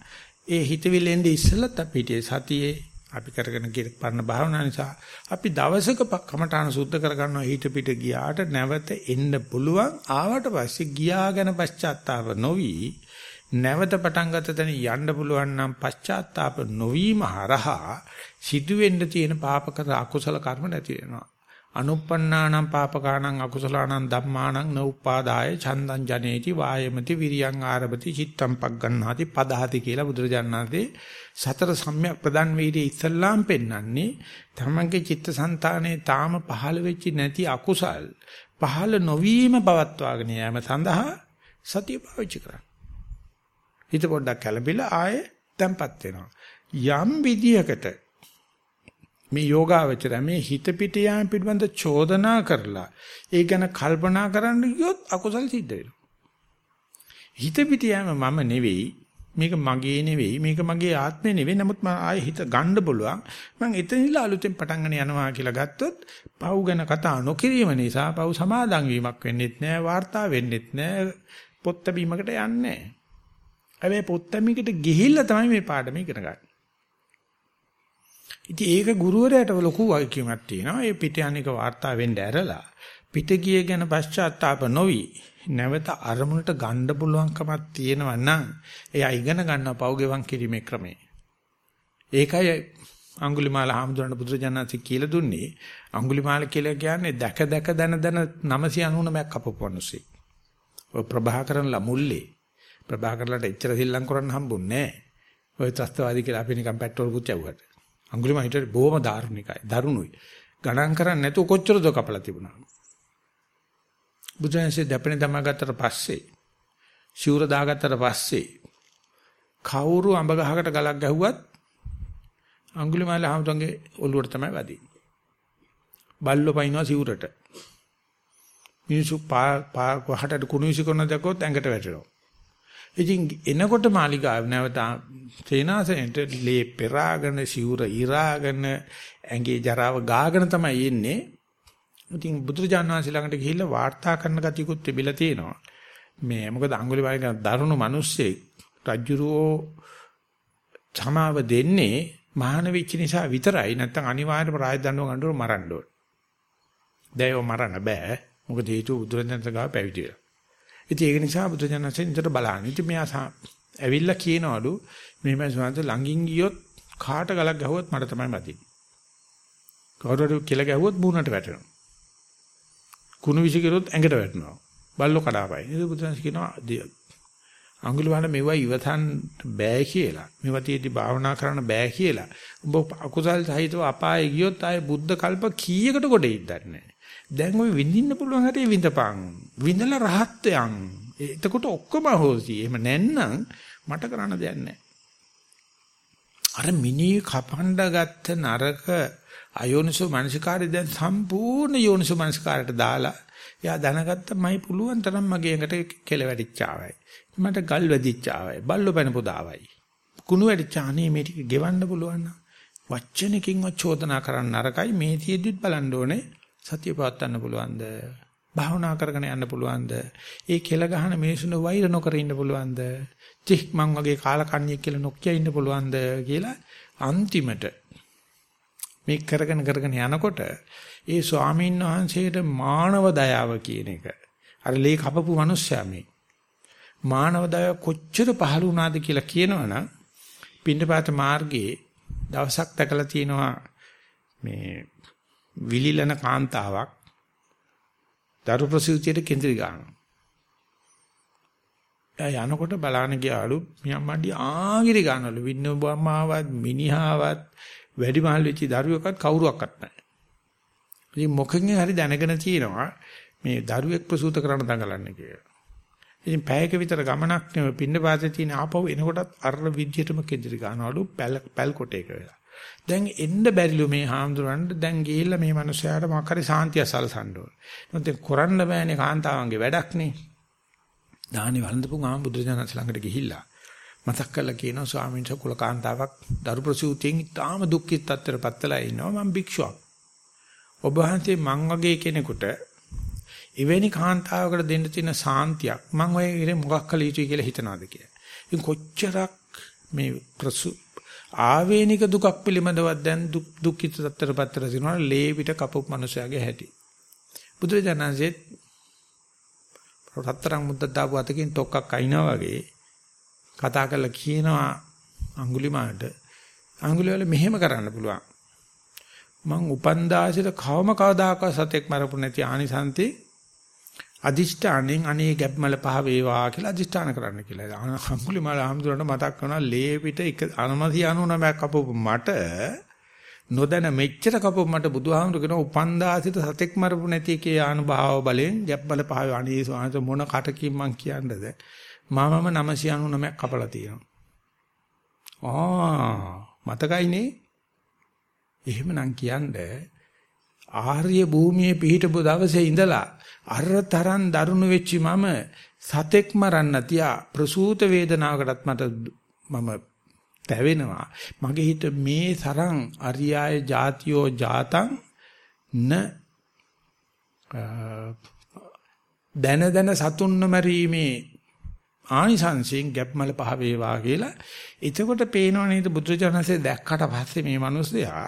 [SPEAKER 1] ඒ හිතවිල්ලෙන්ද ඉස්සෙල්ලත් අපිට සතියේ අපි කරගෙන පරණ භාවනා නිසා අපි දවසක කමඨාන සුද්ධ කරගන්නවා හිත පිට ගියාට නැවත එන්න පුළුවන් ආවට පස්සේ ගියා ගැන පශ්චාත්තාප නොවි නැවත පටන් ගත තැන යන්න පුළුවන් නම් පශ්චාත්තාප නොවීම හරහා සිදුවෙන්න තියෙන පාපක අකුසල කර්ම නැති වෙනවා. අනුප්පන්නානම් පාපකානම් අකුසලානම් ධම්මානම් නෝපාදාය චන්දං ජනේති වායමති විරියං ආරභති චිත්තම් පග්ගණ්ණාති පදහති කියලා බුදුරජාණන්සේ සතර සම්‍යක් ප්‍රදන් වීර්ය ඉස්සල්ලාම් පෙන්වන්නේ තමන්ගේ චිත්තසංතානයේ තාම පහළ වෙච්ච නැති අකුසල් පහළ නොවීම පවත්වාගෙන යාම සඳහා සතිය පාවිච්චි කරන්න. හිත පොඩ්ඩක් කලබිලා ආයේ තැම්පත් වෙනවා. යම් විදියකට මේ යෝගාවචර මේ හිත පිට යාම පිළිබඳ චෝදනා කරලා ඒ ගැන කල්පනා කරන්න ගියොත් අකුසල් සිද්ධ වෙනවා. හිත පිට යාම මම නෙවෙයි මේක මගේ නෙවෙයි මේක මගේ ආත්මේ නෙවෙයි නමුත් මම ආයේ හිත ගන්න බලුවන් මම එතනින්ලා අලුතෙන් පටන් ගන්න යනවා කියලා ගත්තොත් පව් ගැන කතා නොකිරීම නිසා පව් සමාදන් වීමක් වෙන්නෙත් නෑ වාර්තා වෙන්නෙත් නෑ පොත් බැීමකට යන්නේ නෑ හැබැයි පොත් බැීමකට ගිහිල්ලා තමයි මේ පාඩම ඉගෙන ගන්න. ඉතින් ඒක ගුරුවරයාට ලොකු වගකීමක් තියෙනවා. ඒ පිට යන්නේක වාර්තා වෙන්න ඇරලා පිට ගිය ගැන පශ්චාත්තාප නොවි නැවත අරමුණට ගන්න පුළුවන්කමක් තියෙනවා නම් එයා ඉගෙන ගන්නවා පෞගෙවන් කිරීමේ ක්‍රමය. ඒකයි අඟුලිමාල හාමුදුරන බුදුරජාණන්සේ කියලා දුන්නේ අඟුලිමාල කියලා කියන්නේ දැක දැක දන දන 999ක් කපපුවනුසේ. ඔය ප්‍රභාකරන්ලා මුල්ලේ ප්‍රභාකරන්ලාට එච්චර සිල්ලම් කරන්න හම්බුන්නේ නැහැ. ඔය ත්‍ස්තවාදී කියලා අපි නිකන් පෙට්‍රෝල් පුච්චවුවට. අඟුලිමාල හිටියේ බොහොම ධාර්මිකයි. දරුණුයි. ගණන් කරන්නේ නැතුව කොච්චර දෝ කපලා තිබුණා. බුදුන්සේ දැපෙන දමාගත්තට පස්සේ ශූර දාගත්තට පස්සේ කවුරු අඹ ගහකට ගලක් ගැහුවත් අඟුලිමාල හමුදුන්ගේ ඔළුවට තමයි වදින්නේ. බල්ලෝ පයින්නවා සිවුරට. මිනිස්සු පා පා වහටට කුණුවිසි කරන දකොත් ඇඟට වැටෙනවා. ඉතින් එනකොට මාලිගාව නැවත සේනාසනෙට ලේ පෙරාගෙන සිවුර ඉරාගෙන ඇඟේ ජරාව ගාගෙන තමයි එන්නේ. ඉතින් බුදුරජාණන් වහන්සේ ළඟට ගිහිල්ලා වාර්තා කරන ගතියකුත් තිබිලා තියෙනවා. මේ මොකද අඟුලිමාල කියන දරුණු මිනිස්සෙක් රජුරෝ සමාව දෙන්නේ මහාන වෙච්ච නිසා විතරයි නැත්නම් අනිවාර්යයෙන්ම රාජදඬුව ගන්නව මරන්න ඕන. දැයව මරන්න බෑ. මොකද හේතුව බුදුරජාණන් ගාව පැවිදි වෙලා. ඉතින් ඒක නිසා බුදුරජාණන්සේ නිතර බලන්න. ඉතින් මෙයා ඇවිල්ලා කියනවලු මෙහෙම සුවන්ත ළඟින් ගියොත් කාට ගලක් ගැහුවොත් මට තමයි මතින්නේ. කවුරුහරි කියලා ගැහුවොත් මූණට වැටෙනවා. කුණු විසි කරොත් ඇඟට වැටෙනවා. බල්ලෝ කඩාපයි. ඒක බුදුන්ස් කියනවා අඟුලිමාල මෙවයි ඉවතන් බෑ කියලා. මෙවා තියදී භාවනා කරන්න බෑ කියලා. ඔබ අකුසල් සහිතව අපායේ ගියොත් ආයේ බුද්ධ කල්ප කීයකට කොටේ ඉද්දන්නේ. දැන් ඔය විඳින්න පුළුවන් හැටි විඳපන්. විඳලා රහත් යන්. එතකොට ඔක්කොම හොසි. එහෙම නැත්නම් මට කරන්න දෙයක් නැහැ. අර මිනි කපණ්ඩ ගත්ත නරක අයෝනිසෝ මනසිකාරය දැන් සම්පූර්ණ යෝනිසෝ මනසිකාරයට දාලා එයා දැනගත්ත මයි පුළුවන් තරම් මගේ ඇඟට කෙල වැටිච්චාවයි. මට ගල් වැදිච්චාවයි. බල්ලෝ පැන පුදාවයි. කුණු වැටිච්චානේ මේ ටික ගෙවන්න පුළුවන් නම් වචනකින්වත් චෝදනා කරන්න නරකයි මේ තියද්දිත් බලන්න ඕනේ සතිය පවත්වන්න පුළුවන්ද? භාවනා කරගෙන යන්න පුළුවන්ද? ඒ කෙල ගහන මිනිසුන් වෛර නොකර ඉන්න පුළුවන්ද? චික් මං වගේ කාලකන්ණියෙක් කියලා නොකිය ඉන්න පුළුවන්ද කියලා අන්තිමට මේ කරගෙන කරගෙන යනකොට ඒ ස්වාමීන් වහන්සේට මානව දයාව කියන එක අර ලේ කපපු මිනිස්සයා මේ මානව දයාව කොච්චර පහළ වුණාද කියලා කියනවනම් පින්නපාත මාර්ගයේ දවසක් දැකලා තියෙනවා මේ විලිලන කාන්තාවක් දරු ප්‍රසූතියට කේන්ද්‍රී ගන්නවා. එයා යනකොට බලාන ගියාලු මියම්මඩි ආගිරි ගන්නලු වින්නෝබම්මාවත් මිනිහාවත් වැඩි මහල් වෙච්ච දරුවෙක්වත් කවුරුවක්වත් නැහැ. ඉතින් මොකකින් හරි දැනගෙන තියෙනවා මේ දරුවෙක් ප්‍රසූත කරන්න දඟලන්නේ කියලා. ඉතින් පැයක විතර ගමනක් නෙවෙයි පින්න පාතේ තියෙන ආපහු එනකොටත් අර විද්‍යටම කෙදිරි ගන්නවලු පැල් පැල් කොටේක වෙලා. දැන් එන්න බැරිලු මේ හාමුදුරන්ට දැන් ගිහිල්ලා මේ මිනිස්යාට මොකක් හරි සාන්තිය සලසන්න ඕන. මොකද කරන්න බෑනේ කාන්තාවන්ගේ වැඩක් නේ. දානි වළඳපු ආම් බුදුරජාණන් ළඟට ගිහිල්ලා මතක් කරලා කියනවා ස්වාමීන් වහන්සේ කුල කාන්තාවක් දරු ප්‍රසූතියෙන් ඉතාම දුක්ඛිත තත්ත්වයටපත් වෙලා ඉන්නවා මම භික්ෂුවක්. ඔබ වහන්සේ මං වගේ කෙනෙකුට එවැනි කාන්තාවකට දෙන්න තියෙන සාන්තියක් මං ඔය ඉරේ මොකක් කළ යුතුයි කියලා හිතනවාද කියලා. ඉතින් කොච්චරක් මේ ප්‍රසු ආවේනික දුකක් පිළිබඳව දැන් දුක්ඛිත තත්ත්වයටපත් වෙලා තිනවා ලේ පිට කපපු මනුස්සයාගේ හැටි. බුදුරජාණන්සේ රත්තරන් මුද්දක් දාපු අතකින් තොක්කක් අයින්නා වගේ කතා කරලා කියනවා අඟුලිමාලට අඟුලිවල මෙහෙම කරන්න පුළුවන්. මං උපන්දාසිට කවම කවදාකවත් සතෙක් මරපු නැති ආනිසන්තේ අදිෂ්ඨානෙන් අනේ ගැබ්මල පහ වේවා කියලා අදිෂ්ඨාන කරන්න කියලා. අඟුලිමාල ආම්දුරට මතක් කරනවා ලේ පිට එක අනමසි 99ක් කපපු මට නොදැන මෙච්චර කපපු මට බුදුහාමුදුර කියන උපන්දාසිට සතෙක් මරපු නැති එකේ ආනුභාව බලෙන් ගැබ්මල පහ අනේ සෝහස මොන කටකින් මං කියන්නද? මමම 999ක් කපලා තියෙනවා. ආ මතකයිනේ එහෙමනම් කියන්නේ ආර්ය භූමියේ පිහිටපු දවසේ ඉඳලා අර තරම් දරුණු වෙච්චි මම සතෙක් මරන්න තියා ප්‍රසූත වේදනාවකටත් මට මම තැවෙනවා මගේ හිත මේ තරම් අරියාය જાතියෝ જાතං න දන දන සතුන්න මරීමේ ආනිසංසයෙන් ගැප්මල පහ වේවා කියලා. එතකොට පේනව නේද බුදුරජාණන්සේ දැක්කට පස්සේ මේ මිනිස්සයා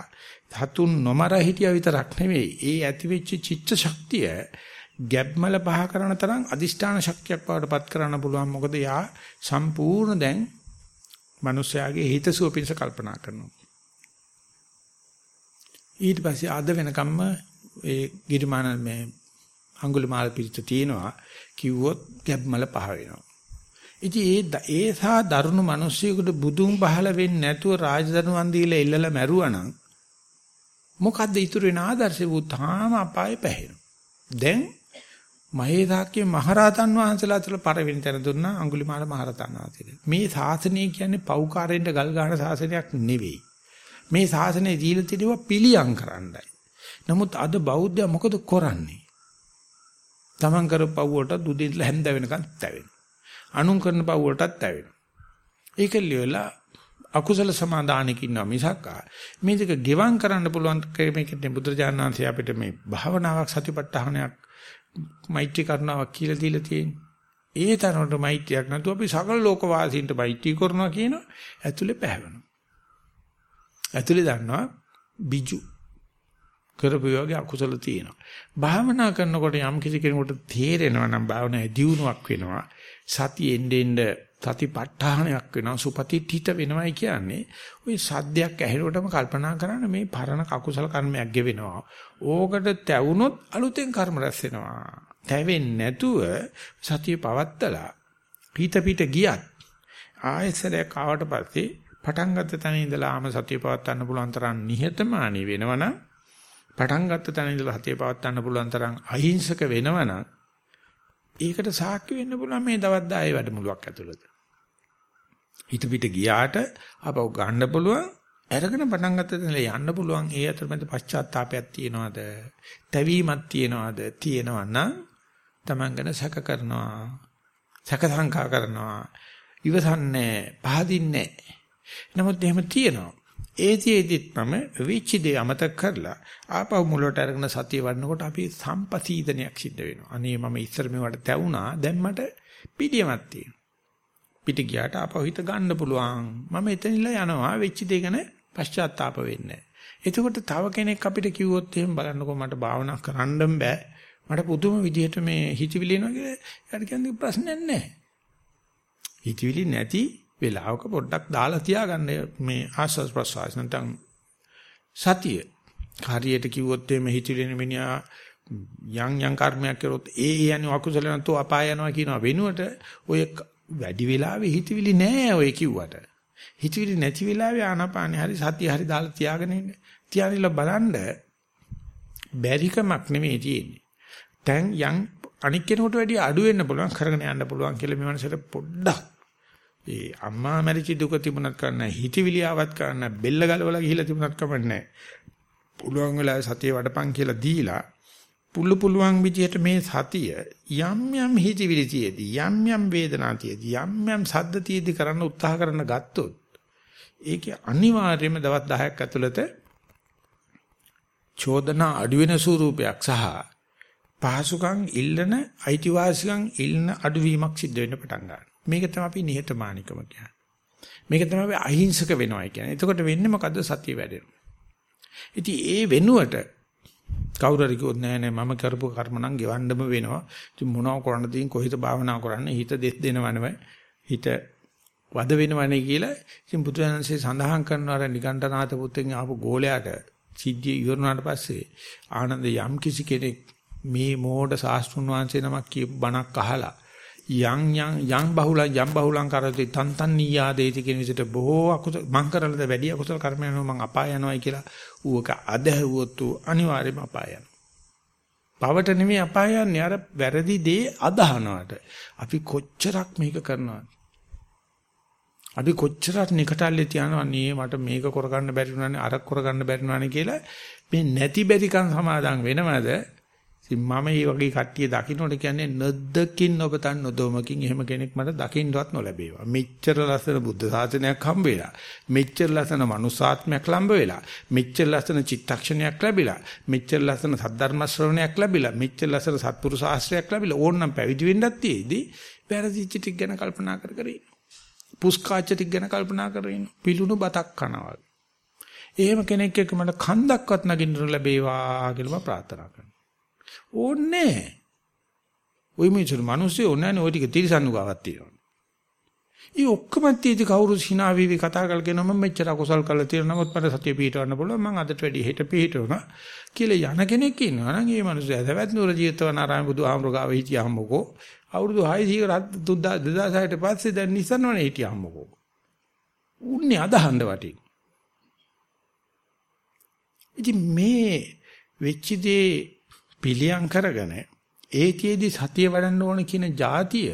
[SPEAKER 1] ධතුන් නොමර හිටියා විතරක් නෙවෙයි. ඒ ඇතිවෙච්ච චිත්ත ශක්තිය ගැප්මල පහ කරන තරම් අදිෂ්ඨාන ශක්තියක් බවට පත් කරන්න පුළුවන්. මොකද යා සම්පූර්ණ දැන් මිනිස්යාගේ හිතසුව පිණිස කල්පනා කරනවා. ඊට පස්සේ අද වෙනකම්ම ඒ ගිරිමාන මේ අඟුලිමාල පිළිත තියෙනවා කිව්වොත් ගැබ්මල පහ වෙනවා. ඉතින් ඒ ඒ සා දරුණු මිනිස්සුයෙකුට බුදුන් පහල වෙන්නේ නැතුව රාජධනුවන් දීලා ඉල්ලලා මැරුවනම් මොකද්ද ඉතුරු වෙන ආදර්ශය වූ තාම අපායේ පැහැෙනවා. දැන් මහේසාක්‍ය මහරහතන් වහන්සේලා අතර පළවෙනි තැන දුන්නා අඟුලිමාල මහරහතන් වහන්සේට. මේ ශාසනය කියන්නේ පෞකාරයෙන්ට ගල් ගන්න ශාසනයක් නෙවෙයි. මේ ශාසනය දීලා තියනවා පිළියම් කරන්නයි. නමුත් අද බෞද්ධය මොකද කරන්නේ? තමන් කරපුව වලට දුදින් හැන්ද වෙනකන් තැවෙන. අනුන් කරන පව් වලටත් ඇවෙනවා. ඒක ලියලා අකුසල සමාදානෙක ඉන්නවා මිසක් මේ දෙක ගෙවම් කරන්න පුළුවන් මේකෙන් බුදුරජාණන් වහන්සේ අපිට මේ භාවනාවක් සතිපට්ඨානයක් මෛත්‍රී කරනවා කියලා දීලා තියෙන්නේ. ඒ තරමට මෛත්‍රියක් නැතුව අපි සකල ලෝක වාසීන්ට මෛත්‍රී කරනවා කියන ඇතුලේ පැහැවෙනවා. ඇතුලේ දන්නවා බිජු කරපු යෝගී අකුසල තියෙනවා. භාවනා කරනකොට යම් කිසි කෙනෙකුට තේරෙනවා නම් භාවනාවේ දියුණුවක් වෙනවා. සතිය එන්න එන්න සතිපට්ඨානයක් වෙනවා සුපතිඨිත වෙනවයි කියන්නේ. ওই සද්දයක් ඇහෙනකොටම කල්පනා කරන්න මේ පරණ කකුසල කර්මයක් ගෙවෙනවා. ඕකට තැවුනොත් අලුතෙන් කර්ම රැස් වෙනවා. තැවෙන්නේ නැතුව සතිය පවත්තලා පිට පිට ගියත් ආයෙසරයක් ආවට පස්සේ පටන් ගත්ත තැන ඉඳලා ආම සතිය පවත්වන්න පුළුවන් තරම් නිහතමානී වෙනවනම් පටන් ගත්ත තැන ඉඳලා සතිය පවත්වන්න පුළුවන් තරම් අහිංසක වෙනවනම් ඒකට සාක්ෂි වෙන්න පුළුවන් මේ දවස් 10 වැඩමුළුවක් ඇතුළත. හිත පිට ගියාට අපව ගන්න පුළුවන් අරගෙන පටන් ගත්ත තැන යන්න පුළුවන් ඒ අතරමැද පශ්චාත්තාවපයක් තියනවාද? තැවීමක් තියනවාද? තියෙනවා නම් Taman ගැන සැක කරනවා. සැක සංකා කරනවා. ඉවසන්නේ පහදින්නේ නමුත් එහෙම තියෙනවා. ඒතිෙදිත් මම වෙච්ච දේ අමතක කරලා ආපහු මුලට අරගෙන සතිය වඩනකොට අපි සම්පසීදනයක් සිද්ධ වෙනවා. අනේ මම ඉස්සර මේවට තැවුනා දැන් මට පිළියමක් තියෙනවා. පිට ගියාට ආපහු හිත ගන්න පුළුවන්. මම එතනින්ලා යනවා වෙච්ච දේ ගැන පශ්චාත්තාප වෙන්නේ එතකොට තව කෙනෙක් අපිට කිව්වොත් එහෙම බලන්නකෝ මට භාවනා කරන්න බෑ. මට පුදුම විදිහට මේ හිතවිලි එනවා කියලා යාට කියන්නේ ප්‍රශ්නයක් නැහැ. හිතවිලි නැති වෙලාවක පොඩ්ඩක් දාලා තියාගන්න මේ ආස්වාස් ප්‍රසවාස නැත්නම් සතිය. හරියට කිව්වොත් එimhe හිතිරෙන මිනිහා යම් යම් කර්මයක් කරොත් ඒ ඒ යන්නේ අකුසල නැතෝ අපාය යනවා කියනවා වෙනුවට ඔය වැඩි වෙලාවෙ හිතවිලි නෑ ඔය කිව්වට. හිතවිලි නැති වෙලාවෙ ආනාපානෙ හරි සතිය හරි දාලා තියාගෙන ඉන්න. තියානිලා බලන්න බැරිකමක් නෙමෙයි තියෙන්නේ. දැන් යම් අනික් කෙනෙකුට වැඩි අඩු වෙන්න පුළුවන් කරගෙන යන්න පුළුවන් කියලා මේ මනසට පොඩ්ඩක් ඒ අම්මා මැරිච්ච දුක තිබුණත් කරන්න හිතවිලි ආවත් කරන්න බෙල්ල ගලවලා ගිහිලා තිබුණත් කමන්නේ පුළුවන් වෙලාවේ සතිය වඩපන් කියලා දීලා පුළු පුළුවන් විදිහට මේ සතිය යම් යම් හිතවිලි තියේදී යම් යම් වේදනා තියේදී යම් යම් සද්ද තියේදී කරන්න උත්සාහ කරන ගත්තොත් ඒකේ අනිවාර්යයෙන්ම දවස් 10ක් ඇතුළත චෝදනා අඩු වෙන ස්වරූපයක් සහ පහසුකම් ඉල්ලන අයිතිවාසිකම් ඉල්ලන අඩුවීමක් සිද්ධ වෙන්න පටන් ගන්නවා මේක තමයි අපි නිහතමානිකම කියන්නේ. මේක තමයි අපි අහිංසක වෙනවා කියන්නේ. එතකොට වෙන්නේ මොකද්ද සතිය වැඩෙනවා. ඉතින් ඒ වෙනුවට කවුරු හරි කිව්වොත් නෑ නෑ මම කරපු කර්ම නම් ගෙවන්නම වෙනවා. ඉතින් මොනව කරන්නද ඉතින් කොහෙද භාවනා කරන්නේ? හිත දෙස් දෙනවනම හිත වද වෙනවනේ කියලා ඉතින් බුදුරජාණන්සේ සඳහන් කරනවා අර නිගණ්ඨනාත පුත්‍රයන් ආපු ගෝලයාට සිද්ධිය ඉවරනාට පස්සේ ආනන්ද යම් කිසි කෙනෙක් මේ මෝඩ ශාස්ත්‍රුන් වහන්සේ නමක් කියපු බණක් අහලා යම් යම් යම් බහුලං යම් බහුලං කරති තන් තන් නියාදේති කියන විදිහට බොහෝ අකුසල මං කරලද වැඩි අකුසල කර්ම යනවා මං අපාය යනවායි කියලා ඌක අදහුවොත් අනිවාර්යයෙන්ම අපාය යනවා. පවට නෙමෙයි අපාය යන්නේ අර වැරදි දේ අදහනවට. අපි කොච්චරක් මේක කරනවද? අපි කොච්චරක් නිකටල්ලේ තියනවා නේ මට මේක කරගන්න බැරි වුණානේ අර කරගන්න බැරි වුණානේ කියලා මේ නැති බැරිකම් සමාදන් වෙනවද ඉතින් මම මේ වගේ කට්ටිය දකින්නට කියන්නේ නද්දකින් ඔබතන් නොදොමකින් එහෙම කෙනෙක් මට දකින්නවත් නොලැබේවා. මෙච්චර ලස්සන බුද්ධ ශාසනයක් හම්බ වෙලා, මෙච්චර ලස්සන මනුසාත්මයක් ලම්බ වෙලා, මෙච්චර ලස්සන චිත්තක්ෂණයක් ලැබිලා, මෙච්චර ලස්සන සද්ධර්ම ශ්‍රවණයක් ලැබිලා, මෙච්චර ලස්සන සත්පුරුෂ ආශ්‍රයයක් ලැබිලා ඕනනම් පැවිදි වෙන්නත් තියේදී වැරදිච්ච ටික ගැන කල්පනා කර කර ඉන්න. පුස්කාච්ච ටික ගැන කල්පනා කරගෙන ඉන්න. පිලුණු බතක් කනවා. එහෙම කෙනෙක් එක්ක මට කන්දක්වත් නගින්න ලැබේවා කියලා මම ප්‍රාර්ථනා කරනවා. ඕනේ ඔය මිනිස්සු මිනිස්සු ඕනේ නැහැ ඔය ටික තිරසන්නු ගාවක් තියෙනවා. ඊ ඔක්කොම තීදි කවුරු සිනා වීවි කතා කරගෙන මම මෙච්චර අකුසල් කරලා තියෙනවා නමුත් මට සතිය පිටවන්න පුළුවන් මම අදට වැඩි හෙට පිටවනවා කියලා යන කෙනෙක් ඉන්නවා. නම් ඒ මිනිස්සු ඇදවැත් නුර ජීවිතවන ආරාම බුදුහාමුදුර ගාව හිටියාම්මකෝ අවුරුදු 600 2006ට පස්සේ දැන් නිසන්වනේ හිටියාම්මකෝ උන්නේ අදහන්න වටින්. ඉතින් මේ වෙච්ච දේ පිළියම් කරගෙන ඒතියෙදි සතිය වඩන්න ඕන කියන જાතිය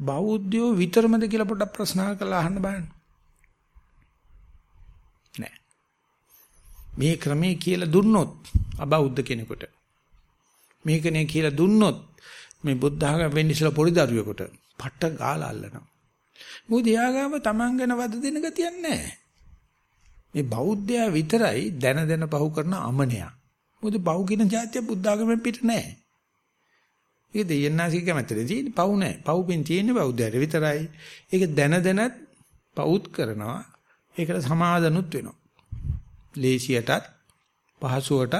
[SPEAKER 1] බෞද්ධයෝ විතරමද කියලා පොඩ්ඩක් ප්‍රශ්න කරලා අහන්න බලන්න. නෑ. මේ ක්‍රමයේ කියලා දුන්නොත් අබෞද්ධ කෙනෙකුට මේකනේ කියලා දුන්නොත් මේ බුද්ධ ආගම වෙන්න ඉස්සලා පොඩි දරුවෙකුට පට්ට ගාලා අල්ලනවා. මොකද යාගාව Taman ගැන වද දෙන ගතියක් නැහැ. මේ බෞද්ධයා විතරයි දැන දැන පහු කරන අමනයා. මොකද පව් කියන જાතිය බුද්ධ ආගමෙන් පිට නැහැ. ඒක දෙයන්නාසික කැමැත්තේ තියෙන්නේ පව් නැහැ. පව් පින් තියෙන්නේ බෞද්ධයට විතරයි. ඒක දැන දැනත් පවුත් කරනවා. ඒකට සමාදනුත් වෙනවා. ලේසියටත් පහසුවටත්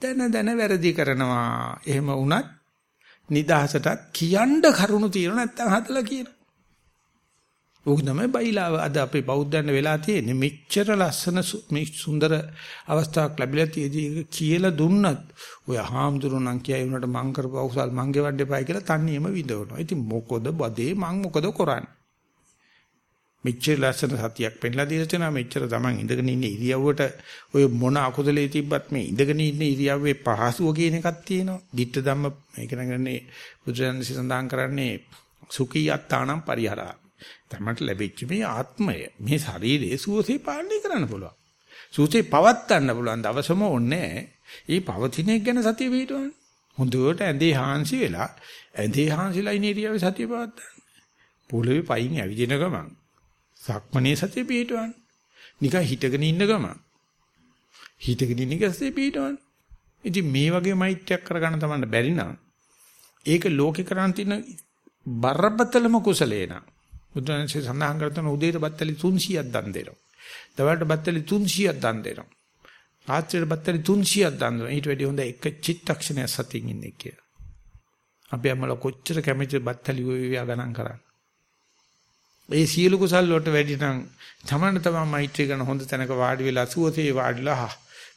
[SPEAKER 1] දැන දැන වැරදි කරනවා. එහෙම වුණත් නිදහසටත් කියන්න කරුණු තියෙන නැත්තම් හදලා කියනවා. ඕක තමයි බයිලාව අද අපේ බෞද්ධයන්ට වෙලා තියෙන්නේ මෙච්චර ලස්සන මේ සුන්දර අවස්ථාවක් ලැබිලා තියෙදී කියලා දුන්නත් ඔය හාමුදුරුවෝ නම් කියයි උනට මං කරපු අවසල් මං ගෙවන්න එපායි කියලා තනියම විඳවනවා. ඉතින් මොකද බදේ මං මොකද කරන්නේ? මෙච්චර ලස්සන සතියක් පෙන්ලා දීලා තියෙනවා මෙච්චර තමන් ඉඳගෙන ඉන්න ඉරියව්වට ඔය මොන අකුසලයේ තිබ්බත් මේ ඉඳගෙන ඉන්න ඉරියව්වේ පහසුව කියන එකක් තියෙනවා. ditta ධම්ම මේක නගන්නේ බුදුරජාණන් සඳහන් කරන්නේ සුඛී අත්තානම් පරිහරා තමන්ට ලැබිච්ච මේ ආත්මය මේ ශරීරයේ සුවසේ පාලනය කරන්න පුළුවන්. සුවසේ පවත්වන්න පුළුවන් දවසම ඕනේ. ඒ පවතින එක ගැන සතිය පිටවන්න. හොඳට ඇඳේ හාන්සි වෙලා ඇඳේ හාන්සිලා ඉන්න ඉරියව්වේ සතිය පවත්වන්න. පොළවේ පයින් ඇවිදින ගමන් සක්මනේ සතිය පිටවන්න. නිකන් හිටගෙන ඉන්න ගමන් හිටගෙන ඉන්න ගස්සේ පිටවන්න. ඉතින් මේ වගේ මෛත්‍රියක් කරගන්න තමයි බැරි නම් ඒක ලෝකේ කරන් තියෙන බරපතලම කුසලේ නම් බුදුන්සේ සඳහන් කරන උදේට බත්තලි 300ක් දන් දෙනවා. දවල්ට බත්තලි 300ක් දන් දෙනවා. රාත්‍රියට බත්තලි 300ක් දන් දෙනවා. ඊට වැඩි හොඳ එක චිත්තක්ෂණයක් සතියින් ඉන්නේ කියලා. අපි අම්මලා කොච්චර කැමති බත්තලි වේවියා ගණන් කරන්නේ. ඒ සියලු කුසල් වලට වැඩි නම් තමන්න තමයි මෛත්‍රී කරන හොඳ තැනක වාඩි වෙලා සුවසේ වාඩිලා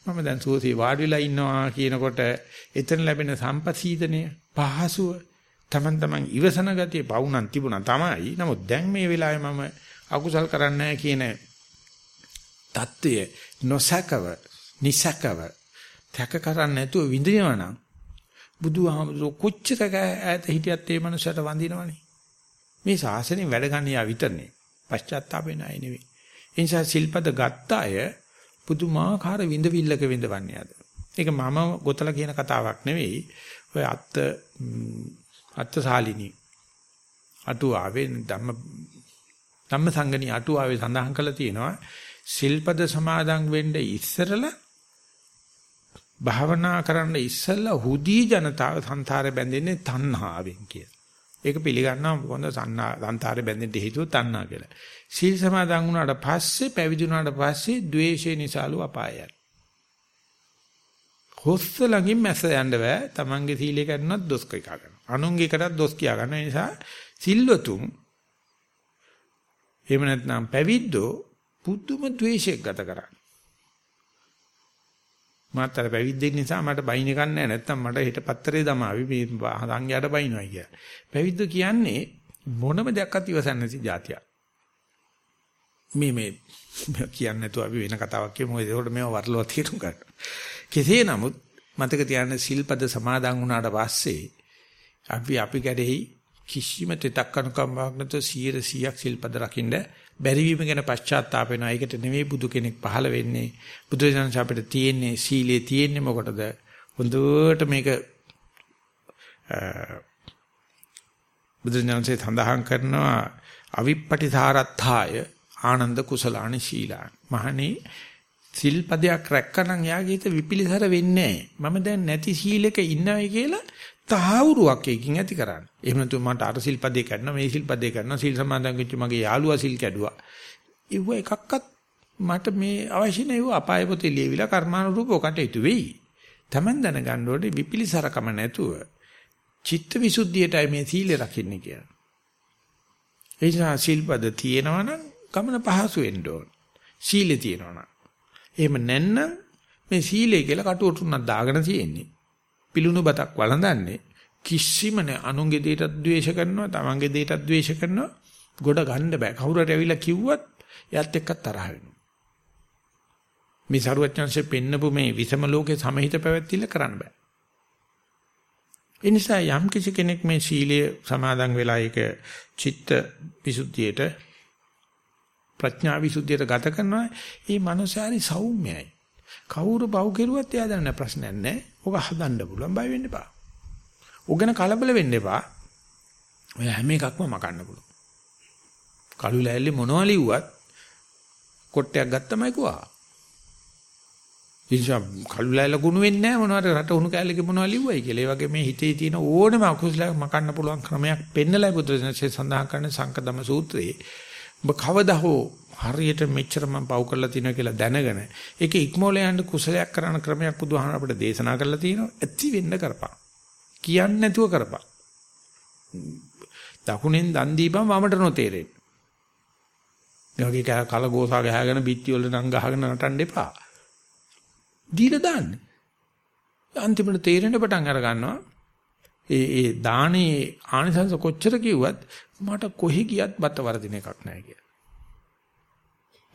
[SPEAKER 1] මම දැන් සුවසේ වාඩි වෙලා ඉන්නවා කියනකොට එතන ලැබෙන සම්පසීදනය පහසුව තමන් තමන් ඉවසන ගතිය පවුණන් තිබුණා තමයි. නමුත් දැන් මේ වෙලාවේ මම අකුසල් කරන්නේ කියන தত্ত্বය නොසකව, නිසකව, තක කරන්නේ නැතුව විඳිනවනම් බුදුහාමුදුර කොච්චර ඈත හිටියත් ඒ මනුස්සයට වඳිනවනේ. මේ ශාසනයෙන් වැඩ ගන්න යා විතරනේ. පශ්චාත්තාප වෙන අය නෙවෙයි. ඒ නිසා සිල්පද ගත්ත අය පුදුමාකාර විඳවිල්ලක විඳවන්නේ අද. ඒක මම ගොතලා කියන කතාවක් නෙවෙයි. ඔය අත් අත්තසාලිනී අටුවාවේ ධම්ම ධම්ම සංගණී අටුවාවේ සඳහන් කරලා තියෙනවා සිල්පද සමාදන් වෙන්න ඉස්සරලා භාවනා කරන්න ඉස්සෙල්ලා හුදී ජනතාව සංසාරේ බැඳෙන්නේ තණ්හාවෙන් කියලා. ඒක පිළිගන්නවා මොකද සංසාරේ බැඳෙන්න හේතුව තණ්හා කියලා. සීල් සමාදන් වුණාට පස්සේ පැවිදි වුණාට පස්සේ ද්වේෂය නිසාලු අපායයි. හොස්ස ළඟින් මැස යන්න බෑ. Tamange සීලේ කරනවත් දොස් කයි කගන්න. අනුන්ගේ එකටත් දොස් කියා ගන්න නිසා සිල්වතුන් එහෙම නැත්නම් පැවිද්දෝ පුදුම ද්වේෂයක් ගත කරන්නේ. මාත් අර පැවිද්දෙක් නිසා මට බයින් එකක් නැහැ. නැත්තම් මට හිට පත්තරේ දමාවි මේ සංඝයාට බයින්වයි කියලා. පැවිද්ද කියන්නේ මොනම දෙයක්වත් ඉවසන්නේ නැති જાතියක්. මේ මේ කියන්නේ නැතුව අපි වෙන කතාවක් කියමු. ඒකට මේව වරලවත් තේරුම් ගන්න. කෙසේ නමුත් මතක තියාගන්න සිල්පද සමාදන් වුණාට පස්සේ අපි අපි ගැරෙහි කිසිම තෙතක් අනුකම්පාවක් නැතුව 100ක් සිල්පද රකින්න බැරි වීම ගැන පශ්චාත්තාප වෙනවා. ඒකට නෙවෙයි බුදු කෙනෙක් පහළ වෙන්නේ. බුදු දහම අපිට තියෙන්නේ සීලේ තියෙන්නේ මොකටද? හොඳට මේක බුදු දහමසේ සඳහන් කරනවා අවිප්පටිසාරත්ථාය ආනන්ද කුසලානි ශීලාන. මහණේ සිල්පදයක් රැක්කනම් යාගේ හිත විපිලිසර වෙන්නේ නැහැ. මම දැන් නැති සීලෙක ඉන්නවයි කියලා තහවුරුවක් එකකින් ඇති කරන්නේ. එහෙම නැතු මට අර සිල්පදේ කරනවා මේ සිල්පදේ කරනවා සිල් සමාදන් වෙච්ච මගේ යාළුවා සිල් කැඩුවා. ඒව එකක්වත් මට මේ අවශ්‍ය නැහැ ඒව අපාය පොතේ ලියවිලා කර්මානුරූපව කටයුතු වෙයි. Taman දැනගන්න ඕනේ විපිලිසරකම නැතුව චිත්ත විසුද්ධියටයි මේ සීලය රකින්නේ කියලා. ඒ නිසා සිල්පද තියෙනවනම් ගමන පහසු වෙන්න ඕන. සීලේ තියෙනවනම්. එහෙම නැත්නම් මේ සීලය කියලා කටුවටුනක් දාගෙන තියෙන්නේ. පිලුණු බතක් වළඳන්නේ කිසිම නෑ අනුන්ගේ දෙයටත් ද්වේෂ කරනවා තමන්ගේ දෙයටත් ද්වේෂ කරනවා. ගොඩ ගන්න බෑ. කවුරු හරි ඇවිල්ලා කිව්වත් එයත් එක්ක තරහ වෙනවා. මේ සරුවච්චන්සේ පෙන්නපු මේ විසම ලෝකේ සමහිත පැවැත්තිල කරන්න බෑ. ඒ නිසා යම් කිසි කෙනෙක් මේ සීලය සමාදන් වෙලා ඒක චිත්ත විසුද්ධියට ප්‍රඥා විසුද්ධියට ගත කරනවා ඒ මනසාරි සෞම්‍යයි කවුරු බව කෙරුවත් එයා දන්න ප්‍රශ්නයක් නැහැ. ඔක හදන්න පුළුවන් බය වෙන්න එපා. උගන කලබල වෙන්න එපා. ඔය හැම එකක්ම මකන්න පුළුවන්. කළු ලෑල්ලේ මොනවා ලිව්වත් කොට්ටයක් ගත්තමයි କୁවා. ඉතින් කළු ලෑල්ල ගුණ වෙන්නේ නැහැ මොනවාට රට උණු කෑල්ලක මොනවා ලිව්වයි කියලා. ඒ වගේ මේ හිතේ තියෙන ඕනම අකුසලයක් මකන්න පුළුවන් ක්‍රමයක් පෙන්නලයි බුදුරජාණන්සේ සඳහන් කරන සංකදම සූත්‍රයේ. ඔබ කවදා හෝ හරියට මෙච්චර මම පව් කරලා තියෙනවා කියලා දැනගෙන ඒක ඉක්මෝල යන්න කුසලයක් කරන ක්‍රමයක් බුදුහාම අපිට දේශනා කරලා තියෙනවා ඇති වෙන්න කරපන්. කියන්නේ නැතුව කරපන්. දකුණෙන් දන් දීපම වමට නොතේරෙන්න. මේ වගේ කල ගෝසා ගහගෙන බිත්ති වල නම් ගහගෙන නටන්න එපා. දීලා දාන්න. අන්තිමට තේරෙන්න පටන් අර ගන්නවා ඒ ඒ දානේ ආනිසංස කොච්චර කිව්වත් මට කොහෙ ගියත් බත වරදින එකක් නැහැ කියලා.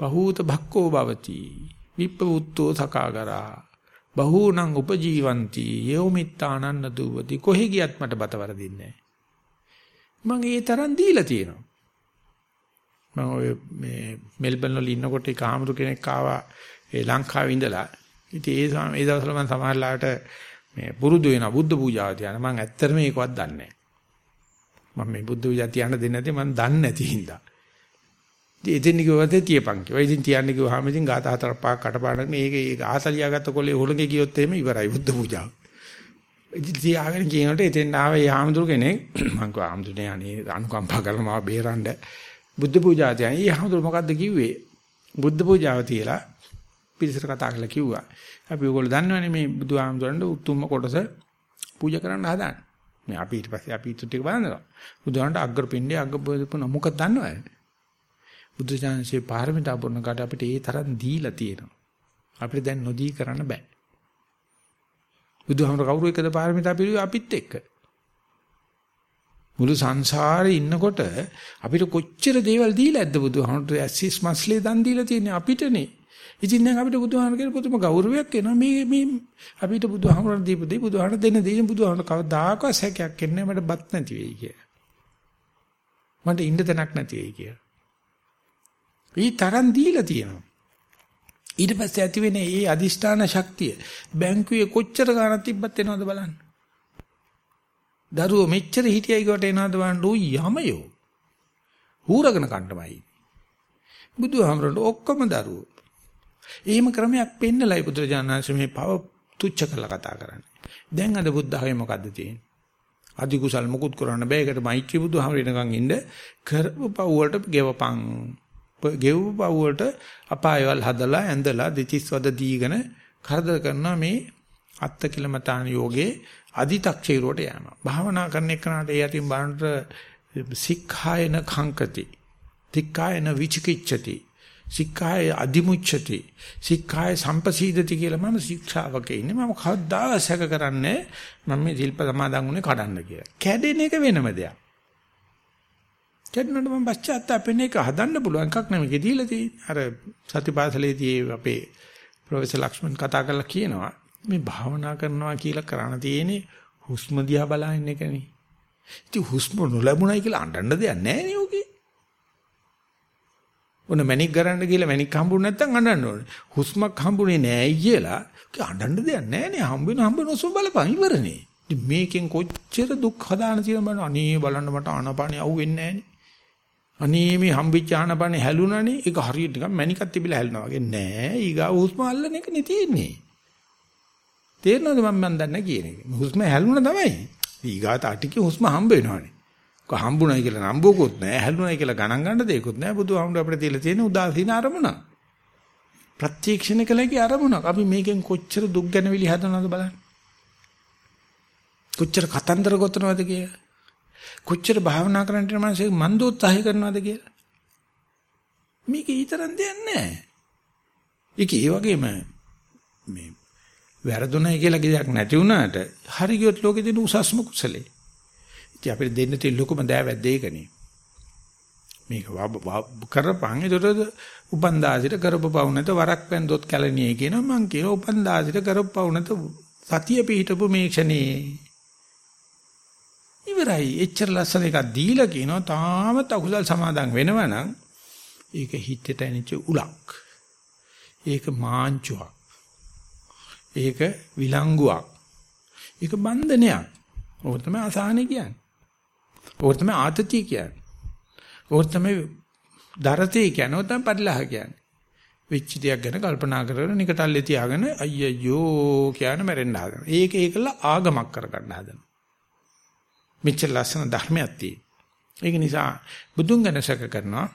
[SPEAKER 1] බහූත භක්කෝ භවති විප්පවුත්තෝ සකාගරා බහූනං උපජීවಂತಿ යෝමිත්තානන්න දුවති කොහෙ ගියත් මට බත වරදින්නේ මම ඒ තරම් දීලා තියෙනවා. මම ඔය මේ මෙල්බන් වල ඉන්නකොට ඒ කාමරු කෙනෙක් ආවා ඒ ලංකාවේ ඉඳලා. ඉතින් ඒ ඒ දවස්වල මම සමහරලාට මේ පුරුදු වෙනවා බුද්ධ පූජාව තියන මම ඇත්තටම ඒකවත් දන්නේ නැහැ මම මේ බුද්ධ පූජා තියන්න දෙන්නේ නැති මම දන්නේ නැති හින්දා ඉතින් කිව්වද තියපන් කිව්වා. ඉතින් තියන්න කිව්වහම ඉතින් ගාත හතර පහක් කටපාඩම් මේක ඒක ආසලියාගත්ත කොලේ හොලගේ ගියොත් එහෙම ඉවරයි බුද්ධ පූජාව. ඉතින් තියාගෙන කියනකොට එතෙන් ආවේ යාමතුරු කෙනෙක් මං කිව්වා ආමතුනේ අනේ අනුකම්පා කරලා මාව බේරන්න බුද්ධ පූජාව තියන. ඊ යාමතුරු මොකද්ද කිව්වේ? බුද්ධ පූජාව තියලා පිරිසට කතා කරලා කිව්වා. අපි ඕගොල්ලෝ දන්නවනේ මේ බුදු ආමතුරන්ට උතුම්ම කොටස පූජා කරන්න හදාන්නේ. මේ අපි ඊට පස්සේ අපි ඊට ටික බලනවා. බුදුහාමට අග්‍රපිණ්ඩේ අග්‍රපොදුපන මොකක්ද දන්නවද? බුදුචාන්සේ පාරමිතා පුරන කට අපිට ඒ තරම් දීලා තියෙනවා. අපිට දැන් නොදී කරන්න බෑ. බුදුහාමර කවුරු එක්කද පාරමිතා පිළිවෙ අපිත් එක්ක. මුළු සංසාරේ ඉන්නකොට අපිට කොච්චර දේවල් දීලා ඇද්ද බුදුහාමරට ඇසිස් මස්ලේ දන් දීලා තියෙන්නේ අපිටනේ. ඉතින් දැන් අපිට බුදුහාමර කියන පුදුම ගෞරවයක් එනවා මේ මේ අපිට බුදුහාමර දීපු දේ බුදුහාමර දෙන්න දේ බුදුහාමර කවදාකවත් සැකයක් එන්නේ මට බත් නැති වෙයි කිය. මට ඉන්න තැනක් නැති වෙයි කියලා. ඊ තරම් දීලා තියෙනවා. ඊට පස්සේ ඇති වෙන ඒ අදිෂ්ඨාන ශක්තිය බැංකුවේ කොච්චර ගාණක් තිබ්බත් එනවද බලන්න. දරුවෝ මෙච්චර හිටියයි කොට එනවද බලන්න ඌ යමයෝ. හූරගෙන කණ්ඩමයි. බුදුහාමරට ඔක්කොම දරුවෝ. එහෙම ක්‍රමයක් පෙන්නලයි පුත්‍රජානන්සේ මේ පව තුච්ච කරලා කතා කරන්නේ. දැන් අද බුද්ධ ආගමේ මොකද්ද තියෙන්නේ? අධි කුසල් මුකුත් කරන්න බෑ. ඒකට මෛත්‍රී බුදුහාමරේනකන් ඉන්න කරපු පව් වලට ගෙවපන්. ගෙව්ව පව් වලට අපායවල් හදලා ඇඳලා දෙතිස් වද දීගෙන කරදර කරනවා මේ අත්ත කිලමතාන යෝගේ අදි탁චේරුවට යනවා. භාවනා කරන එකනට ඒ අතින් බලනට සික්ඛායන khංකති. තික්ඛායන විචිකිච්ඡති. සික්ඛාය අදිමුච්ඡති. සික්ඛාය සම්පසීදති කියලා මම ශික්ෂාවක ඉන්නේ. මම කවදා සැක කරන්නේ මම මේ ශිල්ප සමාදන් වුණේ කඩන්න කියලා. කැඩෙන එක වෙනම දෙයක්. කැඩුණාට මම පශ්චාත්තාපෙන එක හදන්න පුළුවන් එකක් නෙමෙයි දීලා තියෙන්නේ. අර සතිපාසලේදී අපේ ප්‍රොෆෙසර් ලක්ෂ්මන් කතා කරලා කියනවා මේ භාවනා කරනවා කියලා කරණ තියෙන්නේ හුස්ම දිහා බලන එකනේ. ඉතින් හුස්ම නොලැබුණයි කියලා අඬන්න දෙයක් නැහැ නේ ඔකේ. ඔන්න මැනික් ගරන්න කියලා මැනික් හම්බුනේ නැත්නම් අඬන්න ඕනේ. හුස්මක් හම්බුනේ නැහැ කියලා. අඬන්න දෙයක් නැහැ නේ. හම්බ වෙන හම්බ වෙන හුස්ම බලපන් ඉවරනේ. ඉතින් මේකෙන් කොච්චර දුක් හදාන තියෙන බලන්න. අනේ බලන්න මට ආනපානිය අහුවෙන්නේ නැහැ අනේ මේ හම්බෙච්ච ආනපානිය හැලුණානේ. ඒක හරියට නිකන් මැනිකක් තිබිලා හැලුණා වගේ නෑ. ඊගා හුස්ම අල්ලන එක නේ තියෙන්නේ. තේරෙනවද මම මන් දන්නේ කියන එක? හුස්ම හැලුණා තමයි. ඊගාට අටිකේ හුස්ම හම්බ වෙනවනේ. කො හම්බුණයි කියලා නම්බුවකුත් නැහැ හැලුණයි කියලා ගණන් ගන්න දෙයක්වත් නැහැ. බුදුහාමුදුර අපිට තියලා තියෙන උදාසීන අරමුණ ප්‍රත්‍යක්ෂණ කළේ අරමුණක්. අපි මේකෙන් කොච්චර දුක් ගැනවිලි හදනවද බලන්න. කොච්චර කතන්දර ගොතනවද කියලා. කොච්චර භාවනා කරන්නට මනසේ මන්දෝත්සාහය කරනවද කියලා. මේක ඊතරම් දෙයක් නැහැ. ඒක ඒ වගේම මේ වැරදුණයි කියලා ගියක් නැති වුණාට හරි ගියොත් ලෝකෙ දෙන උසස්ම කුසලේ. ඉතින් අපිට දෙන්න තියෙන ලොකුම දෑවැද්ද ඒකනේ. මේක කරපන් ඒතර උපන්දාසිට කරපපවු නැත වරක් වැන්දොත් කැලණියේ කියනවා මං කියන උපන්දාසිට කරපපවු නැත සතිය පිහිටපු මේ ක්ෂණේ ඉවරයි එච්චර ලස්සන එකක් දීලා කියනවා තාමත් අකුසල් සමාදන් වෙනවනම් ඒක හිතට ඇනිච්ච උලක් ඒක මාංචුවක් ඒක විලංගුවක්. ඒක බන්ධනයක්. ඕක තමයි අසහනෙ කියන්නේ. ඕක තමයි ආතතිය කියන්නේ. ඕක තමයි දරතේ කියන්නේ. ඕක තමයි පරිලහ කියන්නේ. වෙච්ච දෙයක් ගැන කල්පනා කරගෙන නිකටල්ලේ තියාගෙන අයියෝ කියන මැරෙන්න හදනවා. ඒක ඒකල ආගමක් කරගන්න හදනවා. මෙච්චර ලස්සන ධර්මයක් තියෙන. ඒක නිසා බුදුන් ගැන සැක කරනවා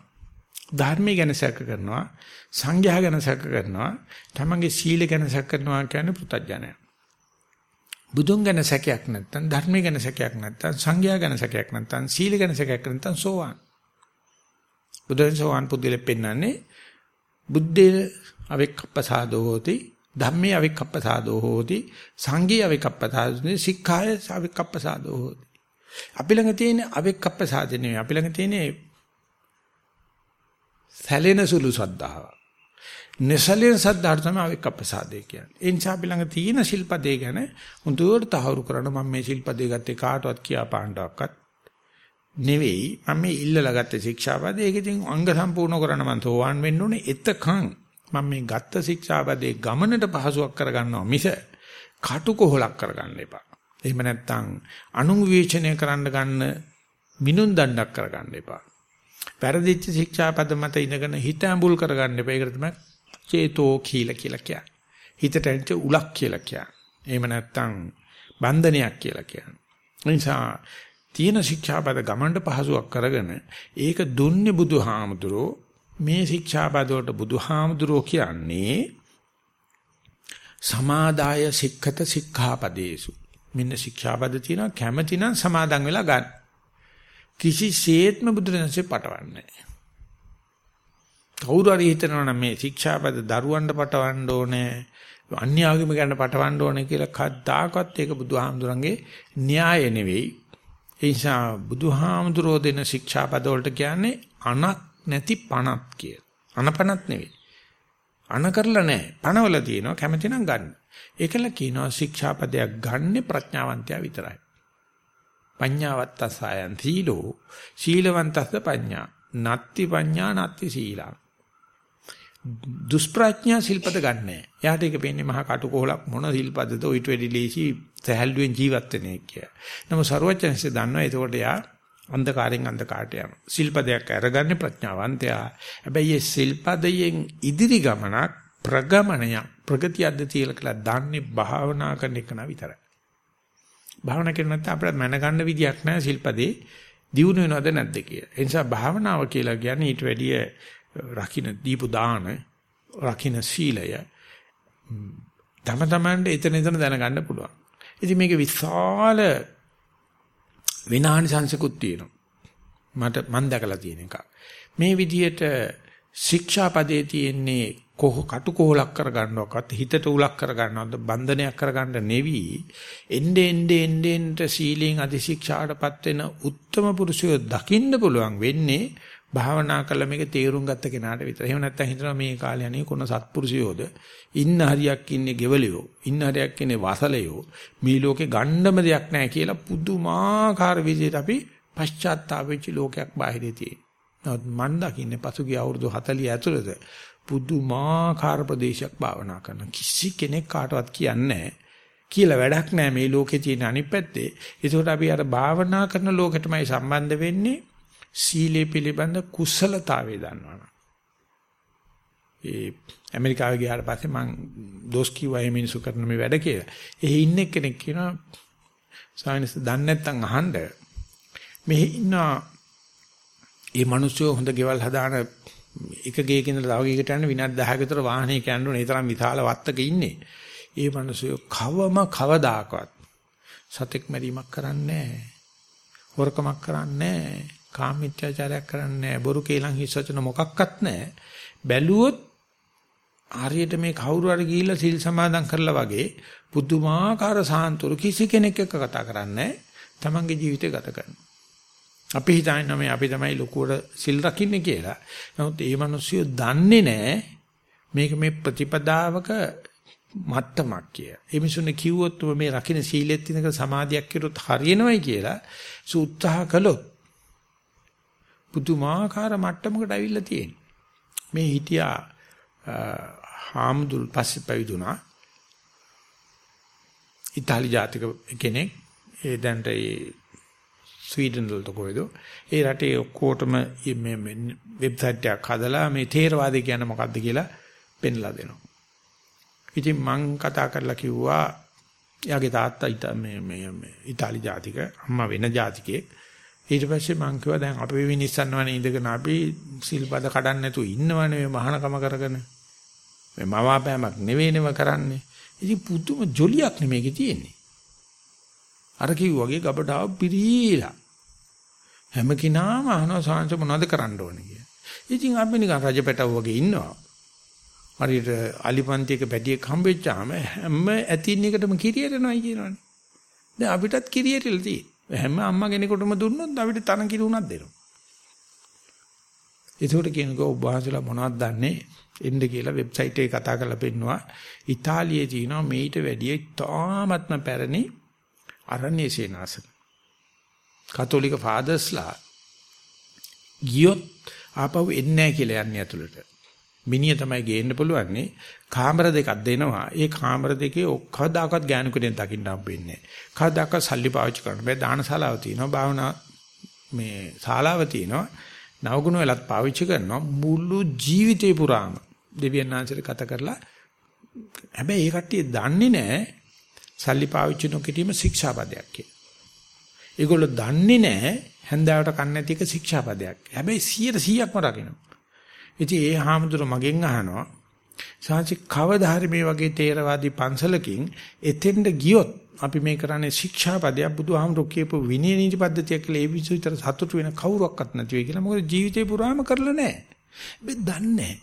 [SPEAKER 1] ධර්මය ගැන සැක කරනවා සංඝයා ගැන සැක කරනවා තමන්ගේ සීල ගැන සැක කරනවා කියන්නේ පුතඥය බුදුන් ගැන සැකයක් නැත්නම් ධර්මය ගැන සැකයක් නැත්නම් සංඝයා ගැන සැකයක් නැත්නම් සීල ගැන සැකයක් නැත්නම් සෝවාන් බුදුන් සෝවාන් පුදුලෙ පෙන්නන්නේ බුද්ධේ අවික්කප්පසාදෝ හෝති ධම්මේ අවික්කප්පසාදෝ හෝති සංඝේ අවික්කප්පසාදෝ සික්ඛාය අවික්කප්පසාදෝ හෝති අපි ළඟ තියෙන අවික්කප්පසාදනේ අපි ළඟ තියෙන සැලෙන සුළු සද්ධාව. නිසලෙන සද්ධාට තමයි අවික්කප්පසාදේ කියන්නේ. ඒ නිසා අපි ළඟ තියෙන ශිල්පදේ ගැන හුදුවට තහවුරු කරන මම මේ ශිල්පදේ ගත්තේ කාටවත් කියා පාණ්ඩක්වත් නෙවෙයි මම මේ ඉල්ලලා ගත්ත ශික්ෂාපදේ ඒක ඉතින් අංග සම්පූර්ණ කරන්න මම තෝවාන් වෙන්න ඕනේ එතකන් මම මේ ගත්ත ශික්ෂාපදේ ගමනට පහසුවක් කරගන්නවා මිස කටුකොහලක් කරගන්න එපා. එහෙම නැත්නම් අනු විවේචනය කරන්න ගන්න මිනුම් දණ්ඩක් කරගන්න එපා. වැරදිච්ච ශික්ෂාපද මත ඉඳගෙන හිත ඇඹුල් කරගන්න එපා. ඒකට තමයි චේතෝ කීල කියලා කියන්නේ. හිතට ඇවිත් උලක් කියලා කියන්නේ. එහෙම නැත්නම් බන්ධනයක් කියලා කියන්නේ. ඒ නිසා තියෙන ශික්ෂාපද ගමන්ට පහසුවක් කරගෙන ඒක දුන්නේ බුදුහාමුදුරෝ මේ ශික්ෂාපද වලට බුදුහාමුදුරෝ කියන්නේ සමාදාය සික්ඛත සික්ඛාපදේසු මෙන්න ශික්ෂාපද තියෙනවා කැමැති නම් සමාදන් වෙලා ගන්න කිසිසේත්ම බුදුරජාණන්සේ පටවන්නේ නැහැ. කවුරු හරි හිතනවා නම් මේ ශික්ෂාපද දරුවන්ට පටවන්න ඕනේ අන්‍ය ආගමිකයන්ට පටවන්න ඕනේ කියලා කද්දාකවත් ඒක බුදුහාමුදුරන්ගේ න්‍යාය නෙවෙයි. ඒ නිසා බුදුහාමුදුරෝ දෙන ශික්ෂාපද වලට කියන්නේ අනක් නැති පණක් කිය. අනපනක් නෙවෙයි. අන කරලා නැහැ. පණවල තියෙනවා කැමති නම් ගන්න. ඒකල කියනවා ශික්ෂාපදයක් ගන්න ප්‍රඥාවන්තයා විතරයි. පඤ්ඤාවත්තසයන් සීලෝ සීලවන්තස්ස පඤ්ඤා නත්ති පඤ්ඤා නත්ති සීලං දුෂ්ප්‍රඥා සිල්පද ගන්නෑ. එයාට ඒක පේන්නේ මහා කටුකොහලක් මොන සිල්පදද ඔයිට වෙඩි ලේසි සහැල්ලුවෙන් ජීවත් වෙන එක කියලා. නම ਸਰවඥන්සේ දන්නවා එතකොට එයා අන්ධකාරයෙන් අන්ධකාරට යනවා. සිල්පදයක් අරගන්නේ ප්‍රඥාවන්තයා. හැබැයි මේ සිල්පදයෙන් ඉදිරි ගමනක් ප්‍රගමනයක් ප්‍රගතියක්ද කියලා දන්නේ භාවනා කරන එක විතරයි. භාවනා කරන නැත්නම් අපිට මැනගන්න විදියක් නැහැ සිල්පදේ දියුණු වෙනවද නැද්ද කියලා. ඒ නිසා භාවනාව කියලා කියන්නේ ඊට වැඩිය රකින්න දීපු දාන, රකින්න සීලය තම තමන්ට එතන එතන දැනගන්න පුළුවන්. ඉතින් මේක විශාල විනාහනි සංසකුත් තියෙනවා. මට මම දැකලා තියෙන එක. මේ විදිහට ශික්ෂාපදේ තියෙන්නේ කොහ කටුකොහලක් කරගන්නවක්වත් හිතට උලක් කරගන්නවද බන්ධනයක් කරගන්න නෙවි එnde ende ende ende සීලෙන් අධිශික්ෂාටපත් වෙන උත්තම පුරුෂයෝ දකින්න පුළුවන් වෙන්නේ භාවනා කළ මේක තේරුම් ගත්ත කෙනාට විතර. එහෙම නැත්නම් හිතනවා මේ කාලේ අනේ කොන සත්පුරුෂයෝද ඉන්න හරියක් ඉන්නේ ගෙවලියෝ ඉන්න හරියක් ඉන්නේ වසලයෝ මේ ලෝකේ ගණ්ඩම දෙයක් නැහැ කියලා පුදුමාකාර විදිහට අපි පශ්චාත්තාප වෙච්ච ලෝකයක් බාහිරේ තියෙනවා. නමුත් මන් දකින්නේ පසුගිය අවුරුදු 40 ඇතුළත පුදුමාකාර ප්‍රදේශයක් භාවනා කරන කිසි කෙනෙක් කාටවත් කියන්නේ කියලා වැඩක් නැහැ මේ ලෝකේ තියෙන අනිත් පැත්තේ. ඒකට අපි අර භාවනා කරන ලෝකෙටමයි සම්බන්ධ වෙන්නේ සීලේ පිළිබඳ කුසලතාවය දන්නවනම්. ඒ ඇමරිකාවේ ගියාට පස්සේ මං දොස් කිව්වා මේ මිනිස්සු කරන මේ වැඩ කියලා. එහි ඉන්න කෙනෙක් කියනවා සායනස් දන්නේ නැත්නම් අහන්න මෙහි ඉන්න ඒ මිනිස්සු හොඳ ගෙවල් හදාන එක ගේකින් ඉඳලා තව ගේකට යන විනාඩි 10ක විතර වාහනයක යන්න ඕනේ. ඒ තරම් විශාල වත්තක ඉන්නේ. ඒ මිනිස්සු කවම කවදාකවත් සතෙක් මරීමක් කරන්නේ නැහැ. හොරකමක් කරන්නේ නැහැ. කාමීත්‍යාචාරයක් කරන්නේ නැහැ. බොරු කේලම් හිස් වචන මොකක්වත් නැහැ. බැලුවොත් හරියට මේ කවුරු හරි ගිහිල්ලා සිල් සමාදන් කරලා වගේ පුදුමාකාර සාන්තුරු කිසි කෙනෙක් එක්ක කතා කරන්නේ තමන්ගේ ජීවිතය ගත කරනවා. අපි හිතන්නේ මේ අපි තමයි ලොකුවට සිල් රකින්නේ කියලා. නමුත් ඒ මිනිස්සු දන්නේ නැහැ මේක මේ ප්‍රතිපදාවක මත්තමක් කිය. ඒ මිනිසුනේ කිව්වොත් මේ රකින්න සීලෙත් ඉඳක සමාධියක් කෙරුවොත් හරියනවයි කියලා සූත්‍රහ කළොත් පුදුමාකාර මට්ටමකට අවිල්ලා තියෙනවා. මේ හිටියා හාමුදුරු පස්සේ පැවිදුණා. ඉතාලි ජාතික කෙනෙක් ඒ දැන්ට ඒ ස්වීඩන් වලට කොයිද ඒ රටේ ඔක්කොටම මේ වෙබ්සයිට් එකක් හදලා මේ තේරවාදය කියන්නේ මොකක්ද කියලා පෙන්ලා දෙනවා. ඉතින් මං කතා කරලා කිව්වා එයාගේ තාත්තා මේ මේ ඉතාලි ජාතික අම්මා වෙන ජාතිකයෙක් ඊට පස්සේ මං කිව්වා දැන් අපි විනිස්සන්නවනේ ඉඳගෙන අපි සිල්පද කඩන්න නැතුව ඉන්නවනේ මේ මහානකම කරගෙන. මේ මවාපෑමක් නෙවෙයිනම කරන්නේ. ඉතින් පුදුම ජොලියක් නෙමේකේ තියෙන්නේ. අර කිව්වාගේ ගබඩාව පිරීලා. හැම කෙනාම අහනවා සාංශ මොනවද කරන්න ඕනේ කියලා. ඉතින් අපි නිකන් රජපැටව වගේ ඉන්නවා. හරියට අලිපන්තියක පැටියෙක් හම්බෙච්චාම හැම ඇතින් එකටම කිරියරනවායි කියනවනේ. දැන් අපිටත් කිරියරලා තියෙන්නේ. හැම අම්මා කෙනෙකුටම දුන්නොත් අපිට තන කිරි උනක් දෙනවා. ඒකට කියනකෝ ඔබ වහන්සේලා මොනවද දන්නේ? එන්න කියලා වෙබ්සයිට් එකේ කතා කරලා පෙන්නවා. ඉතාලියේ තියෙනවා මේිට වැඩිය තාමත්ම පැරණි අරණ්‍ය සේනාසන. කතෝලික ෆාදර්ස්ලා ගියොත් ආපහු එන්නේ නැහැ කියලා යන්නේ ඇතුළට. මිනිය තමයි ගේන්න පුළුවන්නේ. කාමර දෙකක් දෙනවා. ඒ කාමර දෙකේ ඔක්කදාකවත් ගෑනු කෙනෙක් දකින්න හම්බෙන්නේ නැහැ. කවදාකවත් සල්ලි පාවිච්චි කරන්න බෑ. දානශාලාව තියෙනවා. භාවනා මේ ශාලාව තියෙනවා. නවගුණ වෙලත් පාවිච්චි කරනවා. මුළු ජීවිතේ පුරාම දෙවියන් වහන්සේට කතා කරලා හැබැයි ඒ කට්ටිය දන්නේ නැහැ සල්ලි පාවිච්චි නොකිරීම ශික්ෂාපදයක් කියලා. ඒගොල්ලෝ දන්නේ නැහැ හැන්දාවට කන්නේ නැති එක ශික්ෂාපදයක්. හැබැයි 100%ක්ම රකින්න. ඉතින් ඒ හාමුදුර මගෙන් අහනවා සාංශි කවදා හරි මේ වගේ තේරවාදී පන්සලකින් එතෙන්ද ගියොත් අපි මේ කරන්නේ ශික්ෂාපදයක් බුදුහාමුදුරු කියපු විනය නීති පද්ධතියක් කියලා ඒ විසු විතර සතුටු වෙන කවුරක්වත් නැති වෙයි කියලා. මොකද ජීවිතේ පුරාම කරලා නැහැ. මේ දන්නේ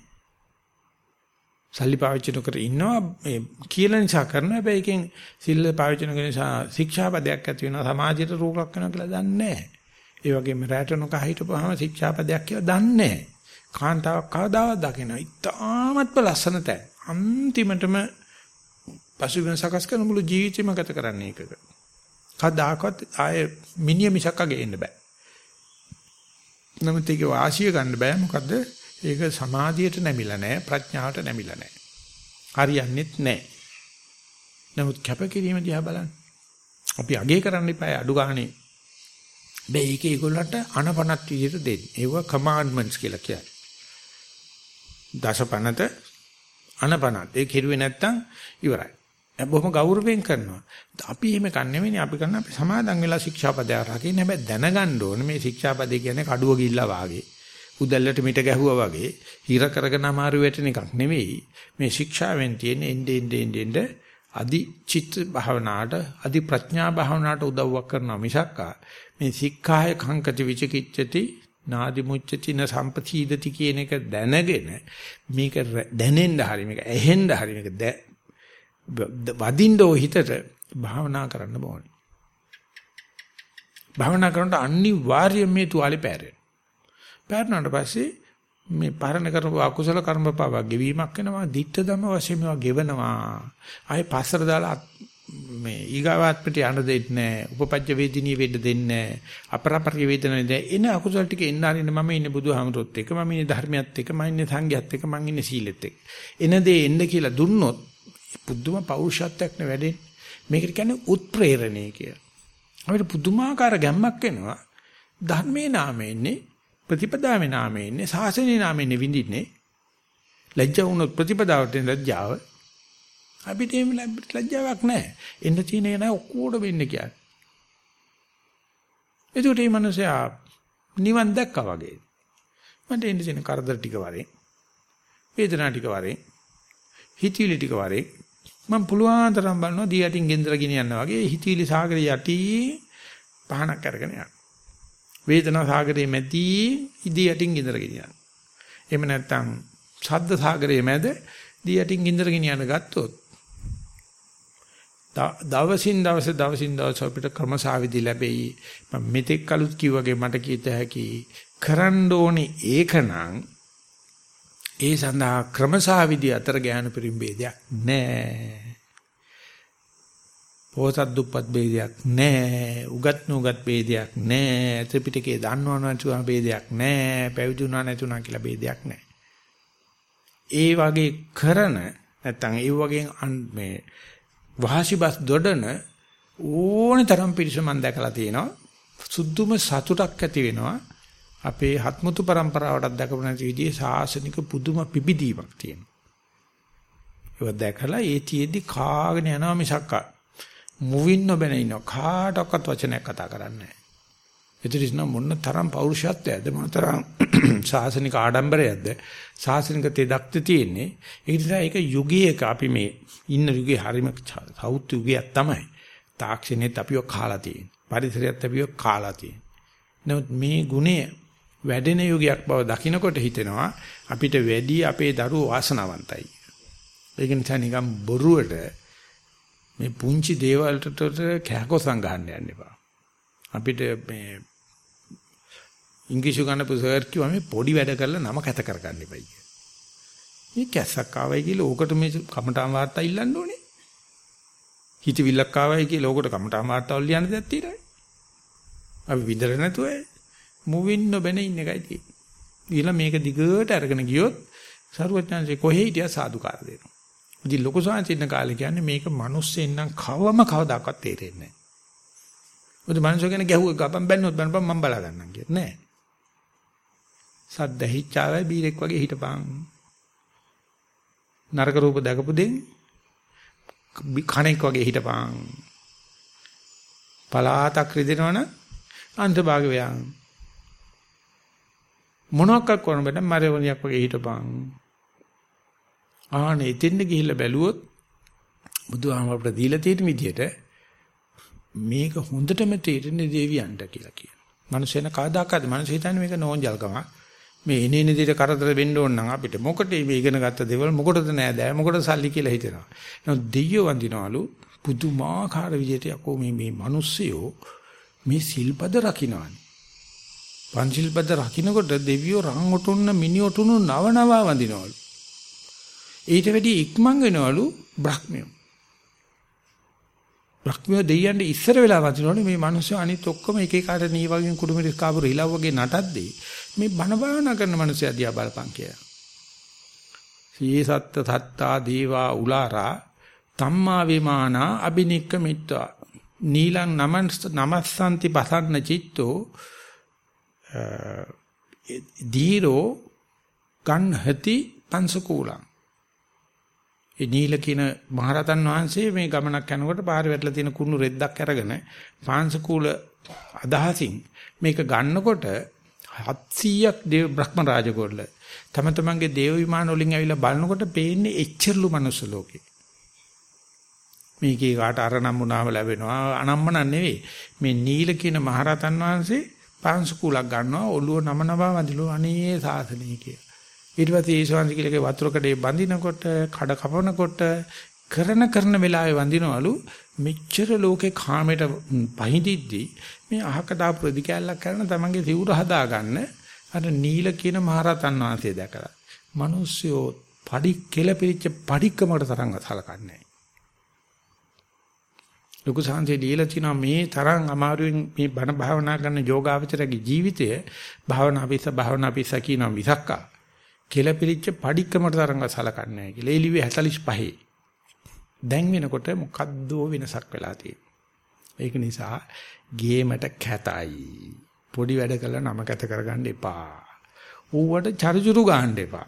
[SPEAKER 1] සල්ලි පාවිච්චි නොකර ඉන්නවා මේ කියලා නිසා කරන හැබැයි එකෙන් සිල් පාවිච්චි නොකර නිසා ශික්ෂාපදයක් ඇති වෙනවා සමාජයට රෝගයක් වෙනවා කියලා දන්නේ නැහැ. ඒ වගේම රැට නොක හිටපුවාම ශික්ෂාපදයක් කියලා දන්නේ නැහැ. කාන්තාවක් කවදාවත් දකින්න ඉතාමත්ම ලස්සන තැන්. අන්තිමටම පසුබිම සකස් කරන මුළු ජීවිතේම ගත කරන්නේ ඒකක. කවදාකවත් ආය මිනිය මිසක්ක ගේන්න බෑ. නමුත් ඒක වාසිය ගන්න බෑ මොකද ඒක සමාධියට නැමිලා නැහැ ප්‍රඥාවට නැමිලා නැහැ. හරියන්නේත් නැහැ. නමුත් කැපකිරීම දිහා බලන්න. අපි අගේ කරන්න එපා අඩු ගානේ. බෑ ඒක ඒගොල්ලන්ට අනපනත් විදිහට දෙන්න. ඒව කමාන්ඩ්මන්ට්ස් කියලා කියන්නේ. දසපනත අනපනත් ඒ කෙරුවේ නැත්තම් ඉවරයි. බොහොම ගෞරවයෙන් කරනවා. අපි එහෙම කන්නේමනේ අපි කරන අපි සමාදන් වෙලා ශික්ෂාපදය රකින්න හැබැයි දැනගන්න ඕනේ මේ ශික්ෂාපදේ කියන්නේ කඩුව ගිල්ලා වාගේ. උදැල්ලට මිට ගැහුවා වගේ හිර කරගෙන අමාරු වෙටන එකක් නෙවෙයි. මේ ශික්ෂාවෙන් තියෙන එnde ende ende ende අදි චිත්ත භාවනාවට අදි ප්‍රඥා භාවනාවට උදව්වක් කරනවා මිසක් මේ සික්ඛාය කංකති විචිකිච්ඡති නාදි මුච්චතින සම්පතිදති කියන එක දැනගෙන මේක දැනෙන්න හරි මේක ඇහෙන්න හරි මේක වදින්න ඕ හිතට භාවනා කරන්න ඕනේ. භාවනා කරනකොට අනිවාර්යයෙන් මේ තුවාලේ පෑරෙනවා. පෑරුණාට පස්සේ මේ පරණ කරපු අකුසල කර්ම පව ගෙවීමක් වෙනවා. ditta ධම වශයෙන් මේවා ගෙවනවා. ආයේ පස්සට දාලා මේ ඊගාවාත්මට යන්න දෙන්නේ නැහැ. උපපජ්ජ වේදිනිය වෙන්න දෙන්නේ නැහැ. අපරපරිය වේදනෙ එන අකුසල ටික එන්න අරින්න මම ඉන්නේ බුදුහාමුදුරුවොත් එක්ක මම ඉන්නේ ධර්මයත් එක්ක මම ඉන්නේ සංඝයත් එක්ක මම ඉන්නේ සීලෙත් එක්ක. එන දේ එන්න කියලා දුන්නොත් පුදුම පෞරුෂත්වයක් නේ වැඩෙන්නේ. මේකට කියන්නේ උත්ප්‍රේරණය කියලා. අපිට පුදුමාකාර ගැම්මක් එනවා. ධර්මයේ නාමයෙන්නේ ප්‍රතිපදාවේ නාමයෙන්නේ සාසනයේ නාමයෙන්නේ විඳින්නේ. ලැජ්ජා වුණොත් ප්‍රතිපදාවට ලැජ්ජාව අපිට එහෙම ලැජ්ජාවක් නැහැ. එන්න තියෙන එක නෑ ඔක්කොට වෙන්න කියන්නේ. ඒකට මේ මිනිසයා නිවන් දැක්කා වගේ. මට එන්න තියෙන කරදර ටික වරේ. වේදනා ටික වරේ. හිතවිලි ටික වරේ. මම පුළුවන් තරම් බලනවා දී යටින් ගෙන්දර ගෙනියනවා වගේ හිතවිලි සාගරේ යටි පහනක් අරගෙන යනවා. වේදනා සාගරේ මැදි ඉදී යටින් ගෙන්දර ගෙනියනවා. එහෙම නැත්නම් ශබ්ද සාගරයේ මැද දී යටින් ගෙන්දර ගෙනියන ගත්තොත් දවසින් දවස දවසින් දවස අපිට ක්‍රමසාවිදි ලැබෙයි. මම මෙතෙක් කලුත් කිව්වාගේ මට කීත හැකි කරන්න ඕනේ ඒකනම් ඒ සඳහා ක්‍රමසාවිදි අතර ගැහණු පිරිම් ભેදයක් නැහැ. පොහසත් දුප්පත් ભેදයක් නැහැ. උගත් නුගත් ભેදයක් නැහැ. ත්‍රිපිටකේ දන්නවන නැතුන ભેදයක් නැහැ. පැවිදි වුණා නැතුණා කියලා ભેදයක් නැහැ. ඒ වගේ කරන නැත්තම් ඒ වගේ මේ වාසිබස් දොඩන ඕනේ තරම් පිරිස මම දැකලා තියෙනවා. සුදුම සතුටක් ඇති වෙනවා. අපේ හත්මුතු પરම්පරාවටත් දැකපු නැති විදිහේ සාසනික පුදුම පිබිදීමක් තියෙනවා. ඒක දැකලා ඒ තියේදී කාගෙන යනවා මිසක් මුවින් නොබැන ඉන්නවා. කාටවත් වචනයක් කතා කරන්නේ නැහැ. එතරිස් නම් මොන තරම් පෞරුෂත්වයක්ද? මොන තරම් [clears throat] සාසනික ආඩම්බරයක්ද? සාසනික තෙදක්ද තියෙන්නේ? ඒ නිසා ඒක යුගයක අපි මේ ඉන්න යුගයේ හරිම සෞත් යුගයක් තමයි. තාක්ෂණෙත් අපිව කාලා තියෙන්නේ. පරිසරයත් අපිව කාලා තියෙන්නේ. නමුත් මේ ගුණය වැඩෙන යුගයක් බව දකිනකොට හිතෙනවා අපිට වැඩි අපේ දරුවෝ වාසනාවන්තයි. ඒක නිසා නිකන් බොරුවට මේ පුංචි දේවල්ට කෑකොසම් ගන්න යන්න එපා. අපිට මේ ඉංග්‍රීසි ගන්නපු සර් කිව්වා මේ පොඩි වැඩ කරලා නම කැත කරගන්න එපයි කියලා. මේ කැස්සක් ආවයි කියලා ඕකට මේ කමටාන් වාර්තා ඉල්ලන්න ඕනේ. හිතවිල්ලක් ආවයි කියලා ඕකට කමටාන් වාර්තාවල් ලියන්න දෙයක් තියෙනවා. අපි විතර නැතුව මුවින් නොබෙන ඉන්න එකයි තියෙන්නේ. ඊළඟ මේක දිගට අරගෙන ගියොත් සරුවචාන්සේ කොහේ හිටියා සාදුකාර දෙනවා. ඉතින් ලොකු සාංශින්න කාලේ කියන්නේ මේක මිනිස්සෙන් නම් කවම කවදාකවත් තේරෙන්නේ නැහැ. මොකද මිනිස්සු ගැන ගැහුව ගපන් බැන්නොත් බැනපන් මම බලා ගන්නම් කියන්නේ නෑ. සද්ද හිච්චාවයි බීරෙක් වගේ හිටපන්. නරක රූප දැකපු දෙන් කණෙක් වගේ හිටපන්. පලාතක් රිදෙනවන අන්තභාග වයන්. මොනක්ක කරන බෑ මරවණියක් වගේ හිටපන්. ආනේ එතෙන්ද ගිහිල්ලා බැලුවොත් බුදුහාමරට දීලා තියෙන විදිහට මේක හොඳටම තේරෙන්නේ දෙවියන්ට කියලා කියනවා. මිනිස්සෙන කවදාකවත් මිනිස්සු හිතන්නේ මේක නෝන්ජල්කමක්. මේ එනේන විදිහට කරදර වෙන්න ඕන නම් අපිට මොකටද මේ ඉගෙන ගත්ත දේවල් මොකටද නෑ දැය මොකටද සල්ලි කියලා හිතෙනවා. නමුත් දෙයියෝ වඳිනවලු පුදුමාකාර විදිහට යකෝ මේ මේ මිනිස්සයෝ මේ සිල්පද රකින්නවානේ. පංචිල්පද රකින්නකොට දෙවියෝ රන් ඔටුන්න මිනි ඔටුනු නව නව වඳිනවලු. ඊට වැඩි ඉක්මන් වෙනවලු බ්‍රහ්මයෝ. බ්‍රහ්මිය දෙයියන්ට ඉස්සර වෙලා වදිනෝනේ මේ මිනිස්සු අනිත් ඔක්කොම එක එකාට නී වගේ කුඩුමිරි කාපුර ඉලව් වගේ නටද්දී මේ බණ භාවනා කරන මිනිස්සු දිහා බලපං කියලා. සී සත්ත සත්තා දීවා උලාරා තම්මා විමානා අබිනික්ක මිත්වා නීලං නමස්සන්ති පසන්න චිත්තෝ දීරෝ ගන්හති පංසකූලං ඒ නීල කියන මහරතන් වහන්සේ මේ ගමනක් යනකොට පාරේ වැටලා තියෙන කුණු රෙද්දක් අරගෙන පාංශකූල අදහසින් මේක ගන්නකොට 700ක් දේව බ්‍රහ්ම රාජකෝල්ල තම තමන්ගේ දේව විමාන වලින් ඇවිල්ලා බලනකොට පේන්නේ එච්චරලු මනුස්ස ලෝකේ. මේකේ කාට අර නම්ුණාම ලැබෙනවා. අනම්මන නෙවෙයි. මේ නීල කියන මහරතන් වහන්සේ පාංශුකුලක් ගන්නවා. ඔළුව නම නම වදිලු අනේ සාසනේ කිය. ඊට පස්සේ ඒ ශාන්ති කිලගේ වතුර කඩේ බඳිනකොට කඩ කපනකොට කරන කරන වෙලාවේ වඳිනවලු මෙච්චර ලෝකේ කාමයට පහඳිද්දී මේ අහක දා ප්‍රතිකැලක් කරන තමන්ගේ සිවුර හදාගන්න අර නීල කියන මහරතන් වහන්සේ දැකලා මිනිස්සුયો padì කෙලපිරිච්ච padìකමකට තරම් සලකන්නේ ලොකු සංසේ දීලා තිනවා මේ තරම් අමාරුවෙන් මේ බණ භාවනා කරන යෝගාවචරගේ ජීවිතය භාවනා පිස්ස භාවනා පිස්ස කියන විසක්කා. කෙලපිරිච්ච padìකමකට තරම් සලකන්නේ නැහැ කියලා. ඒ ලිව්වේ 45 දැන් වෙනකොට මොකද්ද වෙනසක් වෙලා තියෙන්නේ. ඒක නිසා ගේමට කැතයි. පොඩි වැඩ කළා නම කැත කරගන්න එපා. ඌවට චරිචුරු ගන්න එපා.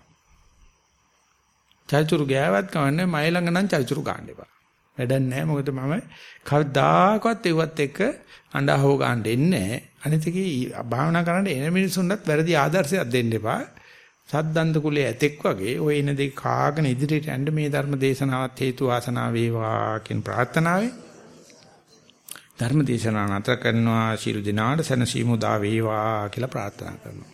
[SPEAKER 1] චරිචුරු ගෑවත් කවන්නේ මයි ළඟ නම් චරිචුරු ගන්න එපා. වැඩක් නැහැ මොකද මම කවදාකවත් ඒවත් එක්ක අඬහව ගන්න දෙන්නේ නැහැ. අනිත් එකේ භාවනා කරන්න එන මිනිසුන්වත් වැරදි ආදර්ශයක් දෙන්න එපා. සද්දන්ත කුලයේ ඇතෙක් වගේ ওই එන දෙක කාගෙන ඉදිරියට යන්න මේ ධර්ම දේශනාවත් හේතු වාසනා වේවා කියන ප්‍රාර්ථනාවෙන් ධර්ම දේශනාව නතර කරනවා. ශිරු දිනාට සනසීමු දා වේවා කියලා ප්‍රාර්ථනා කරනවා.